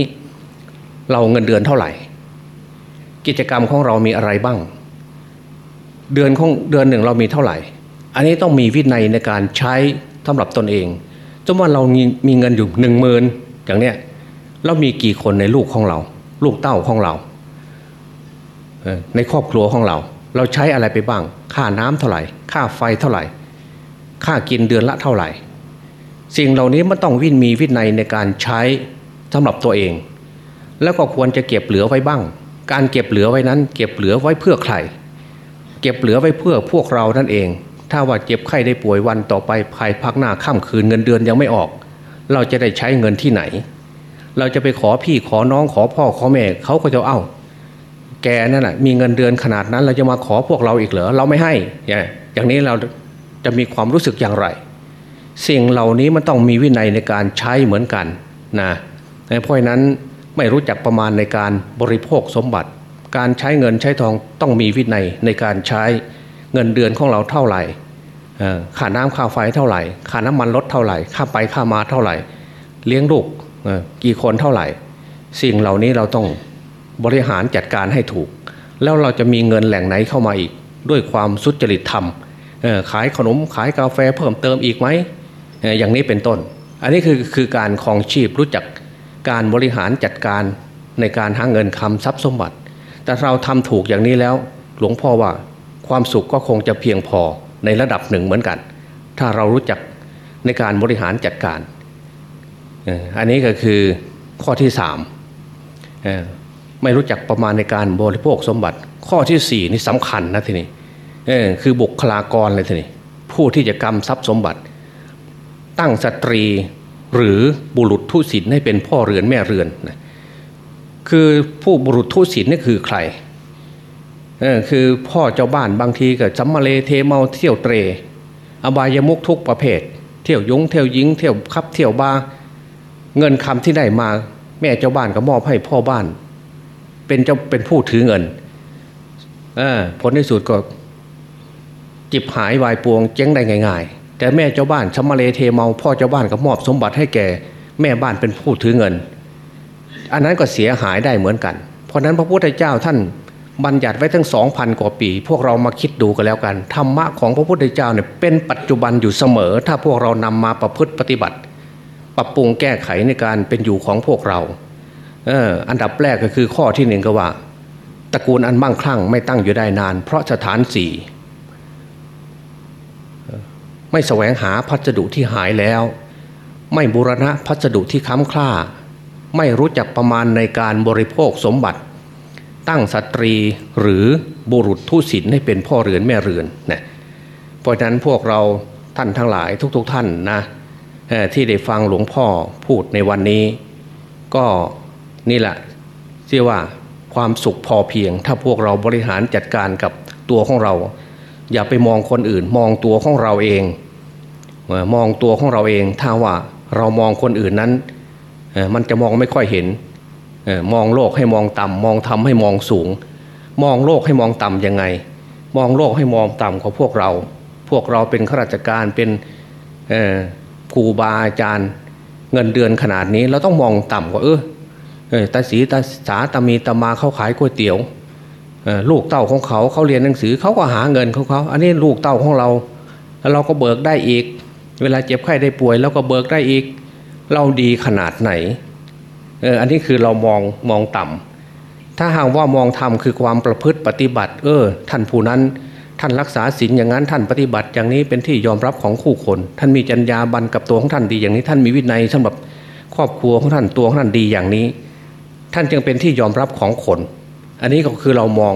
เราเงินเดือนเท่าไหร่ กิจกรรมของเรามีอะไรบ้าง เดือนของเดือนหนึ่งเรามีเท่าไหร่ อันนี้ต้องมีวินัยในการใช้สำหรับตนเองสมมติว่าเรามีมีเงินอยู่หนึ่งหมื่นอย่างเนี้ยเรามีกี่คนในลูกของเรา ลูกเต้าของเรา ในครอบครัวของเรา เราใช้อะไรไปบ้าง ค่าน้ำเท่าไหร่ ค่าไฟเท่าไหร่ ค่ากินเดือนละเท่าไหร่ สิ่งเหล่านี้มันต้องวินมีวินัยในการใช้สำหรับตัวเอง แล้วก็ควรจะเก็บเหลือไว้บ้าง การเก็บเหลือไว้นั้น เก็บเหลือไว้เพื่อใคร เก็บเหลือไว้เพื่อพวกเรานั่นเอง ถ้าว่าเจ็บไข้ได้ป่วยวันต่อไปภายพักหน้าค่ำคืนเงินเดือนยังไม่ออก เราจะได้ใช้เงินที่ไหน เราจะไปขอพี่ขอน้องขอพ่อขอแม่เขาก็จะเอา้า แกนั่นแหะมีเงินเดือนขนาดนั้น เราจะมาขอพวกเราอีกเหรอเราไม่ให้อย่างนี้เราจะมีความรู้สึกอย่างไรสิ่งเหล่านี้มันต้องมีวินัยในการใช้เหมือนกันนะเพราะนั้นไม่รู้จักประมาณในการบริโภคสมบัติ การใช้เงินใช้ทองต้องมีวินัยในการใช้เงินเดือนของเราเท่าไหร่ค่าน้ำค่าไฟเท่าไหร่ค่าน้ำมันลดเท่าไหร่ค่าไปค่ามาเท่าไหร่ เลี้ยงลูกกี่คนเท่าไหร่ สิ่งเหล่านี้เราต้องบริหารจัดการให้ถูก แล้วเราจะมีเงินแหล่งไหนเข้ามาอีก ด้วยความสุจริตธรรมขายขนมขายกาแฟเพิ่มเติมอีกไหมอย่างนี้เป็นต้น อันนี้คือคือการคลองชีพรู้จักการบริหารจัดการในการหาเงินคำทรัพย์สมบัติ แต่เราทำถูกอย่างนี้แล้ว หลวงพ่อว่าความสุขก็คงจะเพียงพอในระดับหนึ่งเหมือนกัน ถ้าเรารู้จักในการบริหารจัดการ อันนี้ก็คือข้อที่สามไม่รู้จักประมาณในการบริโภคสมบัติ ข้อที่สี่นี่สำคัญนะทีนี้คือบุคลากรเลยทีนี้ผู้ที่จะกรรมทรัพย์สมบัติ ตั้งสตรีหรือบุรุษทุศิลให้เป็นพ่อเรือนแม่เรือนนะ คือผู้บุรุษทุศิลนี่คือใครเออคือพ่อเจ้าบ้านบางทีก็สำมะเลเทเมาเที่ยวเตร่ อบายมุกทุกประเภท เที่ยวยงเที่ยวยิงเที่ยวคับเที่ยวบาเงินคำที่ได้มา แม่เจ้าบ้านก็มอบให้พ่อบ้าน เป็นเจ้าเป็นผู้ถือเงินผลในสุดก็ ฉิบหายวายป่วงเจ๊งได้ง่าย ๆ แต่แม่เจ้าบ้านสำมะเลเทเมา พ่อเจ้าบ้านก็มอบสมบัติให้แก่ แม่บ้านเป็นผู้ถือเงิน อันนั้นก็เสียหายได้เหมือนกัน เพราะนั้นพระพุทธเจ้าท่านบัญญัติไว้ทั้งสองพันกว่าปี พวกเรามาคิดดูกันแล้วกันธรรมะของพระพุทธเจ้าเนี่ยเป็นปัจจุบันอยู่เสมอ ถ้าพวกเรานำมาประพฤติปฏิบัติ ปรับปรุงแก้ไขในการเป็นอยู่ของพวกเราเอออันดับแรกก็คือข้อที่หนึ่งก็ว่าตระกูลอันมั่งคั่งไม่ตั้งอยู่ได้นาน เพราะสถานสี่ไม่แสวงหาพัสดุที่หายแล้ว ไม่บูรณะพัสดุที่ค้ำคล้า ไม่รู้จักประมาณในการบริโภคสมบัติ ตั้งสตรีหรือบุรุษทุศิลให้เป็นพ่อเรือนแม่เรือนนะเพราะฉะนั้นพวกเราท่านทั้งหลายทุกๆทท่านนะที่ได้ฟังหลวงพ่อพูดในวันนี้ ก็นี่แหละเรียกว่าความสุขพอเพียง ถ้าพวกเราบริหารจัดการกับตัวของเรา อย่าไปมองคนอื่น มองตัวของเราเอง มองตัวของเราเองถ้าว่าเรามองคนอื่นนั้น มันจะมองไม่ค่อยเห็นมองโลกให้มองต่ำมองธรรมให้มองสูง มองโลกให้มองต่ำยังไง มองโลกให้มองต่ำของพวกเรา พวกเราเป็นข้าราชการเป็นครูบาอาจารย์เงินเดือนขนาดนี้เราต้องมองต่ำกว่าเออตาสีตาสาตามีตามาเขาขายก๋วยเตี๋ยวลูกเต้าของเขาเขาเรียนหนังสือเขาก็หาเงินของเขา อันนี้ลูกเต้าของเราเราก็เบิกได้อีก เวลาเจ็บไข้ได้ป่วยเราก็เบิกได้อีก เราดีขนาดไหนเอออันนี้คือเรามองมองต่ำถ้าหากว่ามองธรรมคือความประพฤติปฏิบัติ เออ ท่านผู้นั้น ท่านรักษาศีลอย่างนั้นท่านปฏิบัติอย่างนี้เป็นที่ยอมรับของคู่คน ท่านมีจัญญาบันกับตัวของท่านดีอย่างนี้ ท่านมีวินัยสำหรับครอบครัวของท่านตัวของท่านดีอย่างนี้ ท่านจึงเป็นที่ยอมรับของคน อันนี้ก็คือเรามอง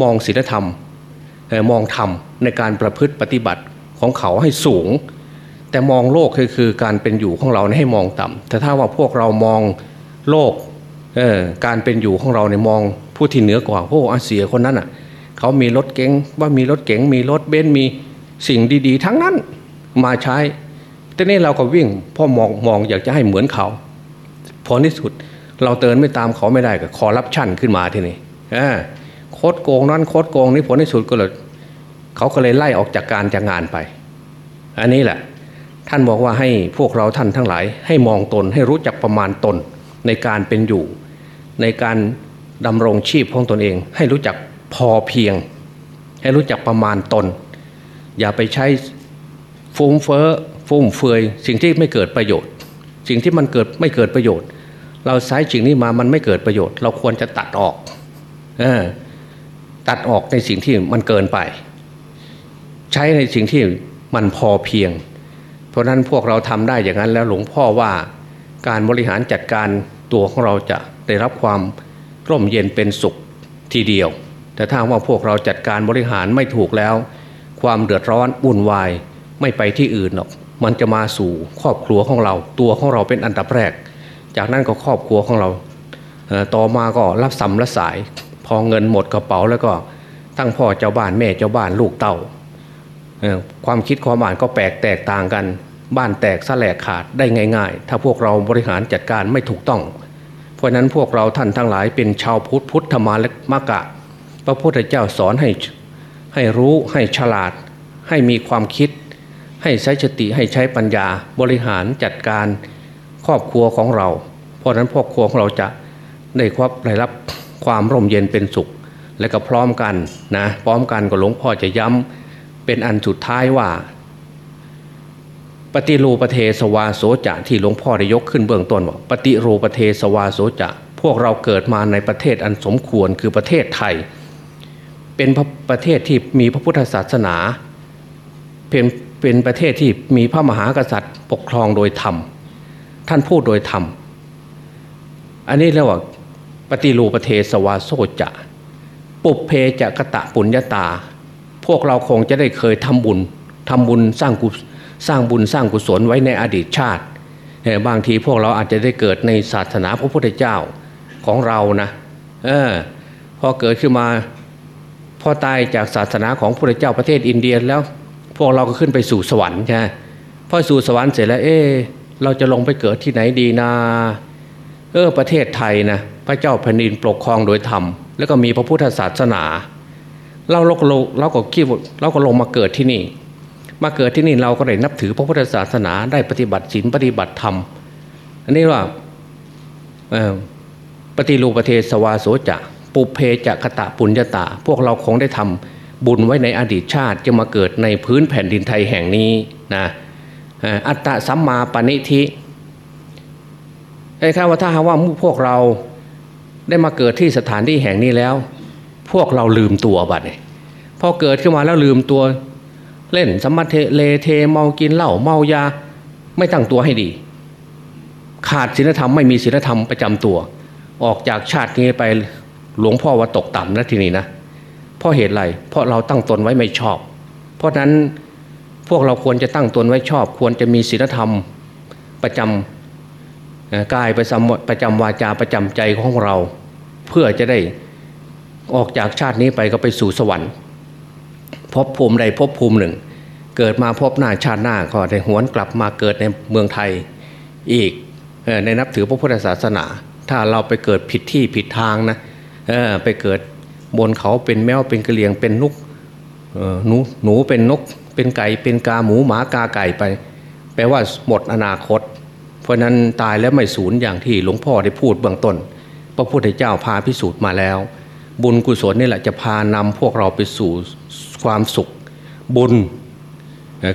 มองศีลธรรมมองธรรมในการประพฤติปฏิบัติของเขาให้สูง แต่มองโลกคือคือการเป็นอยู่ของเราให้มองต่ำแต่ถ้าว่าพวกเรามองโลกการเป็นอยู่ของเราเนี่ยมองผู้ที่เหนือกว่าพวกอาเซียคนนั้นอะเขามีรถเก๋งว่ามีรถเก๋งมีรถเบนซ์มีสิ่งดีๆ ทั้งนั้นมาใช้แแต่นี่เราก็วิ่งพ่อมองมองอยากจะให้เหมือนเขาพอที่สุด เราเตือนไม่ตามเขาไม่ได้ก็คอรับชั่นขึ้นมาทีนี้โคดโกงนั้นโคดโกงนี่ผลที่สุดก็เลยเขาก็เลยไล่ออกจากการจากงานไป อันนี้แหละ ท่านบอกว่าให้พวกเราท่านทั้งหลาย ให้มองตนให้รู้จักประมาณตนในการเป็นอยู่ ในการดำรงชีพของตนเอง ให้รู้จักพอเพียง ให้รู้จักประมาณตน อย่าไปใช้ฟุ้งเฟ้อฟุ่มเฟือยสิ่งที่ไม่เกิดประโยชน์ สิ่งที่มันเกิดไม่เกิดประโยชน์ เราใช้สิ่งนี้มามันไม่เกิดประโยชน์ เราควรจะตัดออกอตัดออกในสิ่งที่มันเกินไป ใช้ในสิ่งที่มันพอเพียง ราะนั้นพวกเราทำได้อย่างนั้นแล้วหลวงพ่อว่าการบริหารจัดการตัวของเราจะได้รับความร่มเย็นเป็นสุขทีเดียว แต่ถ้าว่าพวกเราจัดการบริหารไม่ถูกแล้ว ความเดือดร้อนวุ่นวายไม่ไปที่อื่นหรอกมันจะมาสู่ครอบครัวของเรา ตัวของเราเป็นอันดับแรก จากนั้นก็ครอบครัวของเรา ต่อมาก็รับสัมรับสาย พอเงินหมดกระเป๋าแล้วก็ทั้งพ่อเจ้าบ้านแม่เจ้าบ้านลูกเต่าความคิดความอ่านก็แปลกแตกต่างกัน บ้านแตกสลกขาดได้ง่าย ๆ ถ้าพวกเราบริหารจัดการไม่ถูกต้อง เพราะนั้นพวกเราท่านทั้งหลายเป็นชาวพุทธพุทธมาและมากะ พระพุทธเจ้าสอนให้ให้รู้ให้ฉลาด ให้มีความคิด ให้ใช้สติให้ใช้ปัญญาบริหารจัดการครอบครัวของเรา เพราะนั้นครอบครัวของเราจะได้ครับได้รับความร่มเย็นเป็นสุข และก็พร้อมกันนะพร้อมกันก็หลวงพ่อจะย้ำเป็นอันสุดท้ายว่า ปฏิรูปเทสวาโสจะที่หลวงพ่อได้ยกขึ้นเบื้องต้นว่าปฏิรูปเทสวาโสจะพวกเราเกิดมาในประเทศอันสมควรคือประเทศไทย เป็นประเทศที่มีพระพุทธศาสนาเป็นเป็นประเทศที่มีพระมหากษัตริย์ปกครองโดยธรรม ท่านพูดโดยธรรม อันนี้เรียกว่าปฏิรูประเทศวาโซจะ ปุเพจะกะตะปุญญาตา พวกเราคงจะได้เคยทำบุญทำบุญสร้างกุศ สร้างบุญสร้างกุศลไว้ในอดีตชาติบางทีพวกเราอาจจะได้เกิดในศาสนาพระพุทธเจ้าของเรานะเออพอเกิดขึ้นมาพอตายจากศาสนาของพระพุทธเจ้าประเทศอินเดียแล้ว พวกเราก็ขึ้นไปสู่สวรรค์ใช่พอสู่สวรรค์เสร็จแล้วเออเราจะลงไปเกิดที่ไหนดีนาเออประเทศไทยนะพระเจ้าแผ่นดินปกครองโดยธรรมแล้วก็มีพระพุทธศาสนา เราเราก็เราก็คิดเราก็ลงมาเกิดที่นี่ มาเกิดที่นี่เราก็ได้นับถือพระพุทธศาสนาได้ปฏิบัติศีลปฏิบัติธรรม อันนี้ว่าปฏิรูปประเทศสวาโสจะปุเพจะกะตะปุญญาตา พวกเราคงได้ทำบุญไว้ในอดีตชาติจะมาเกิดในพื้นแผ่นดินไทยแห่งนี้นะอัตตะสัมมาปณิธิไอ้ข้าว่าถ้าหาว่าพวกเราได้มาเกิดที่สถานที่แห่งนี้แล้ว พวกเราลืมตัวบัดเนี่ยพอเกิดขึ้นมาแล้วลืมตัว เล่นสมัติเลเทเมากินเหล้าเมายา ไม่ตั้งตัวให้ดี ขาดศีลธรรมไม่มีศีลธรรมประจำตัว ออกจากชาตินี้ไปหลวงพ่อว่าตกต่ำนะทีนี้นะเพราะเหตุไรเพราะเราตั้งตนไว้ไม่ชอบ เพราะนั้นพวกเราควรจะตั้งตนไว้ชอบ ควรจะมีศีลธรรมประจำกายประจำประจำวาจาประจำใจของเรา เพื่อจะได้ออกจากชาตินี้ไปก็ไปสู่สวรรค์พบภูมิใดพบภูมิหนึ่ง เกิดมาพบหน้าชาติหน้าก็ได้หวนกลับมาเกิดในเมืองไทยอีกในนับถือพระพุทธศาสนา ถ้าเราไปเกิดผิดที่ผิดทางนะไปเกิดบนเขาเป็นแมวเป็นกระเลียงเป็นนกหนูหนูเป็นนก เป็นไก่เป็นกาหมูหมากาไก่ไป แปลว่าหมดอนาคต เพราะนั้นตายแล้วไม่สูญอย่างที่หลวงพ่อได้พูดเบื้องต้น พระพุทธเจ้าพาพิสูจน์มาแล้ว บุญกุศลนี่แหละจะพานำพวกเราไปสู่ความสุข บุญ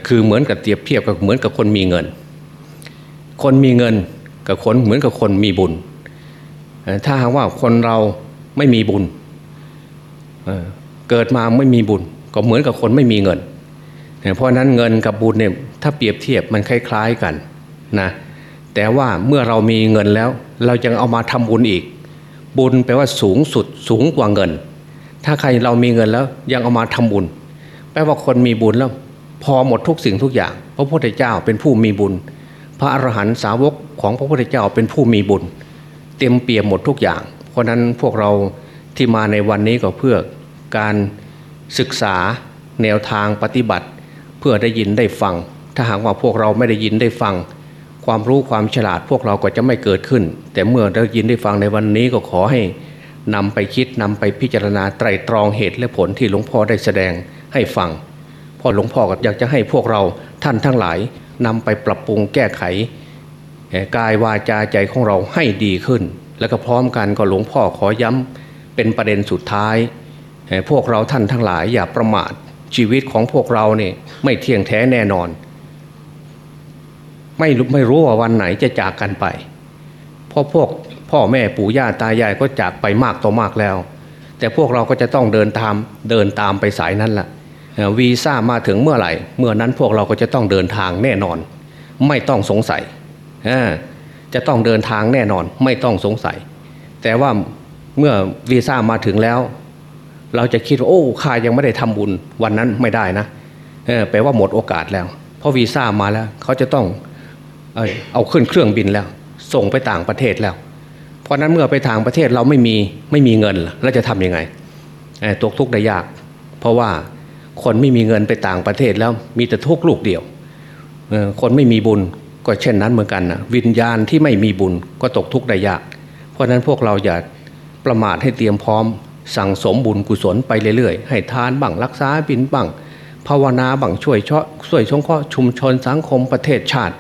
คือเหมือนกับเทียบเทียบกับเหมือนกับคนมีเงิน คนมีเงินกับคนเหมือนกับคนมีบุญ ถ้าหากว่าคนเราไม่มีบุญเกิดมาไม่มีบุญ ก็เหมือนกับคนไม่มีเงิน เพราะนั้นเงินกับบุญเนี่ยถ้าเปรียบเทียบมันคล้ายๆกันนะแต่ว่าเมื่อเรามีเงินแล้ว เราจะเอามาทำบุญอีก บุญแปลว่าสูงสุดสูงกว่าเงิน ถ้าใครเรามีเงินแล้วยังเอามาทำบุญ แปลว่าคนมีบุญแล้ว พอหมดทุกสิ่งทุกอย่าง พระพุทธเจ้าเป็นผู้มีบุญ พระอรหันตสาวกของพระพุทธเจ้าเป็นผู้มีบุญ เต็มเปี่ยมหมดทุกอย่าง เพราะนั้นพวกเราที่มาในวันนี้ก็เพื่อการศึกษาแนวทางปฏิบัติ เพื่อได้ยินได้ฟัง ถ้าหากว่าพวกเราไม่ได้ยินได้ฟัง ความรู้ความฉลาดพวกเราก็จะไม่เกิดขึ้น แต่เมื่อได้ยินได้ฟังในวันนี้ก็ขอให้นำไปคิดนำไปพิจารณาไตรตรองเหตุและผลที่หลวงพ่อได้แสดงให้ฟัง พ่อหลวงพ่อก็อยากจะให้พวกเราท่านทั้งหลายนำไปปรับปรุงแก้ไขกายวาจาใจของเราให้ดีขึ้น แล้วก็พร้อมกันก็หลวงพ่อขอย้ำเป็นประเด็นสุดท้าย พวกเราท่านทั้งหลายอย่าประมาทชีวิตของพวกเราเนี่ยไม่เที่ยงแท้แน่นอน ไม่ไม่รู้ว่าวันไหนจะจากกันไปเพราะพวกพ่อแม่ปู่ย่าตายายก็จากไปมากต่อมากแล้ว แต่พวกเราก็จะต้องเดินตามเดินตามไปสายนั้นแหละ วีซ่ามาถึงเมื่อไหร่ เมื่อนั้นพวกเราก็จะต้องเดินทางแน่นอน ไม่ต้องสงสัยจะต้องเดินทางแน่นอน ไม่ต้องสงสัย แต่ว่าเมื่อวีซ่ามาถึงแล้ว เราจะคิดว่าโอ้ข้ายังไม่ได้ทำบุญวันนั้นไม่ได้นะแปลว่าหมดโอกาสแล้ว เพราะวีซ่ามาแล้วเขาจะต้องเอาขึ้นเครื่องบินแล้ว ส่งไปต่างประเทศแล้ว เพราะนั้นเมื่อไปทางประเทศเราไม่มีไม่มีเงินเราจะทํำยังไงตกทุกข์ได้ยาก เพราะว่า คนไม่มีเงินไปต่างประเทศแล้วมีแต่ทุกข์ลูกเดียว คนไม่มีบุญก็เช่นนั้นเหมือนกันนะวิญญาณที่ไม่มีบุญก็ตกทุกข์ได้ยาก เพราะนั้นพวกเราอย่าประมาทให้เตรียมพร้อม สั่งสมบุญกุศลไปเรื่อยๆ ให้ทานบังรักษาบินบังภาวนาบังช่วยช่วยช่วยชงข้อชุมชนสังคมประเทศชาติ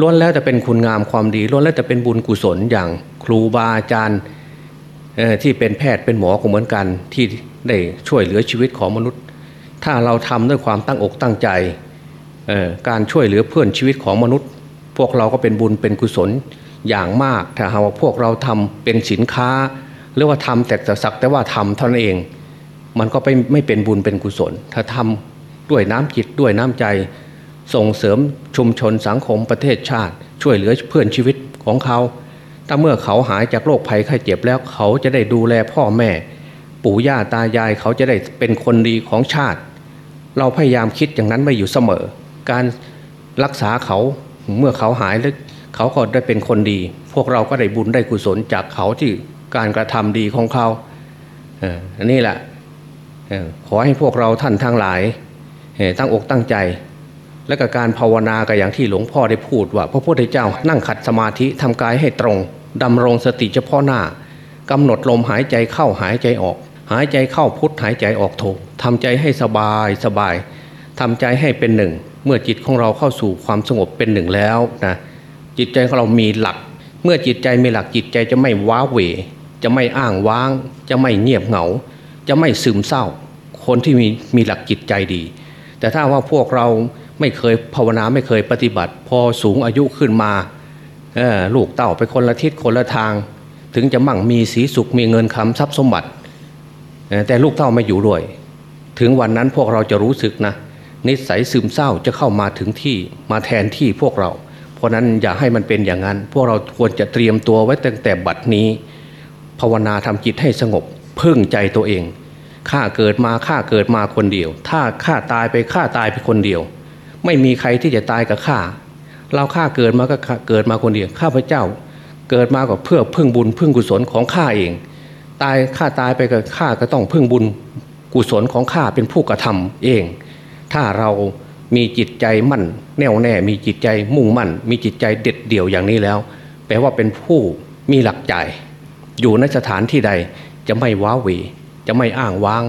ล้วนแล้วจะเป็นคุณงามความดีล้วนแล้วจะเป็นบุญกุศลอย่างครูบาอาจารย์ที่เป็นแพทย์เป็นหมอก็เหมือนกันที่ได้ช่วยเหลือชีวิตของมนุษย์ ถ้าเราทำด้วยความตั้งอกตั้งใจ การช่วยเหลือเพื่อนชีวิตของมนุษย์ พวกเราก็เป็นบุญเป็นกุศลอย่างมาก ถ้าหากว่าพวกเราทำเป็นสินค้า หรือว่าทำแต่สักแต่ว่าทำเท่านั้นเอง มันก็ไปไม่เป็นบุญเป็นกุศล ถ้าทำด้วยน้ำจิตด้วยน้ำใจ ส่งเสริมชุมชนสังคมประเทศชาติ ช่วยเหลือเพื่อนชีวิตของเขา ถ้าเมื่อเขาหายจากโรคภัยไข้เจ็บแล้วเขาจะได้ดูแลพ่อแม่ ปู่ย่าตายายเขาจะได้เป็นคนดีของชาติ เราพยายามคิดอย่างนั้นไม่อยู่เสมอ การรักษาเขาเมื่อเขาหายแล้วเขาก็ได้เป็นคนดี พวกเราก็ได้บุญได้กุศลจากเขาที่การกระทำดีของเขาอันนี้แหละขอให้พวกเราท่านทั้งหลายตั้งอกตั้งใจ และกการภาวนาก็อย่างที่หลวงพ่อได้พูดว่า พระพุทธเจ้านั่งขัดสมาธิทำกายให้ตรงดำรงสติเฉพาะหน้ากำหนดลมหายใจเข้าหายใจออก หายใจเข้าพุทหายใจออกโททำใจให้สบายสบายทำใจให้เป็นหนึ่ง เมื่อจิตของเราเข้าสู่ความสงบเป็นหนึ่งแล้วนะจิตใจของเรามีหลัก เมื่อจิตใจมีหลักจิตใจจะไม่ว้าเหวจะไม่อ้างว้าง จะไม่เงียบเหงา จะไม่ซึมเศร้า คนที่มีมีหลักจิตใจดี แต่ถ้าว่าพวกเราไม่เคยภาวนาไม่เคยปฏิบัติ พอสูงอายุขึ้นมาลูกเต่าไปคนละทิศคนละทาง ถึงจะมั่งมีสีสุขมีเงินคำทรัพย์สมบัติ แต่ลูกเต่าไม่อยู่ด้วย ถึงวันนั้นพวกเราจะรู้สึกนะ นิสัยซึมเศร้าจะเข้ามาถึงที่มาแทนที่พวกเรา เพราะนั้นอย่าให้มันเป็นอย่างนั้น พวกเราควรจะเตรียมตัวไว้ตั้งแต่บัดนี้ ภาวนาทำจิตให้สงบพึ่งใจตัวเองข้าเกิดมาข้าเกิดมาคนเดียว ถ้าข้าตายไปข้าตายไปคนเดียว ไม่มีใครที่จะตายกับข้าเราข้าเกิดมาก็เกิดมาคนเดียว ข้าพเจ้า เกิดมาก็เพื่อพึ่งบุญพึ่งกุศลของข้าเอง ตายข้าตายไปกับข้าก็ต้องพึ่งบุญกุศลของข้าเป็นผู้กระทำเอง ถ้าเรามีจิตใจมั่น แน่วแน่ มีจิตใจมุ่งมั่น มีจิตใจเด็ดเดี่ยวอย่างนี้แล้ว แปลว่าเป็นผู้มีหลักใจ อยู่ในสถานที่ใดจะไม่ว้าเหวจะไม่อ้างว้าง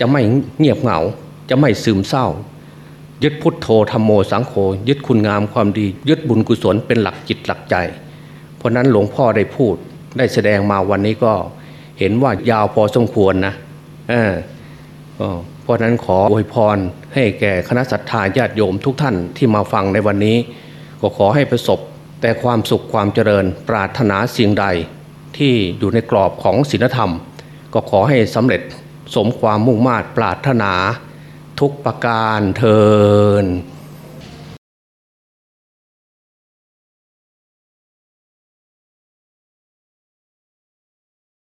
จะไม่เงียบเหงา จะไม่ซึมเศร้า ยึดพุทโธธรรมโมสังโฆยึดคุณงามความดี ยึดบุญกุศลเป็นหลักจิตหลักใจ เพราะนั้นหลวงพ่อได้พูดได้แสดงมาวันนี้ก็ เห็นว่ายาวพอสมควรนะเออเพราะนั้นขออวยพรให้แก่คณะสัตยาญาติโยมทุกท่านที่มาฟังในวันนี้ ก็ขอให้ประสบแต่ความสุขความเจริญปรารถนาสิ่งใดที่อยู่ในกรอบของศีลธรรม ก็ขอให้สำเร็จสมความมุ่งมา่ปรารถนาทุกประการเทิน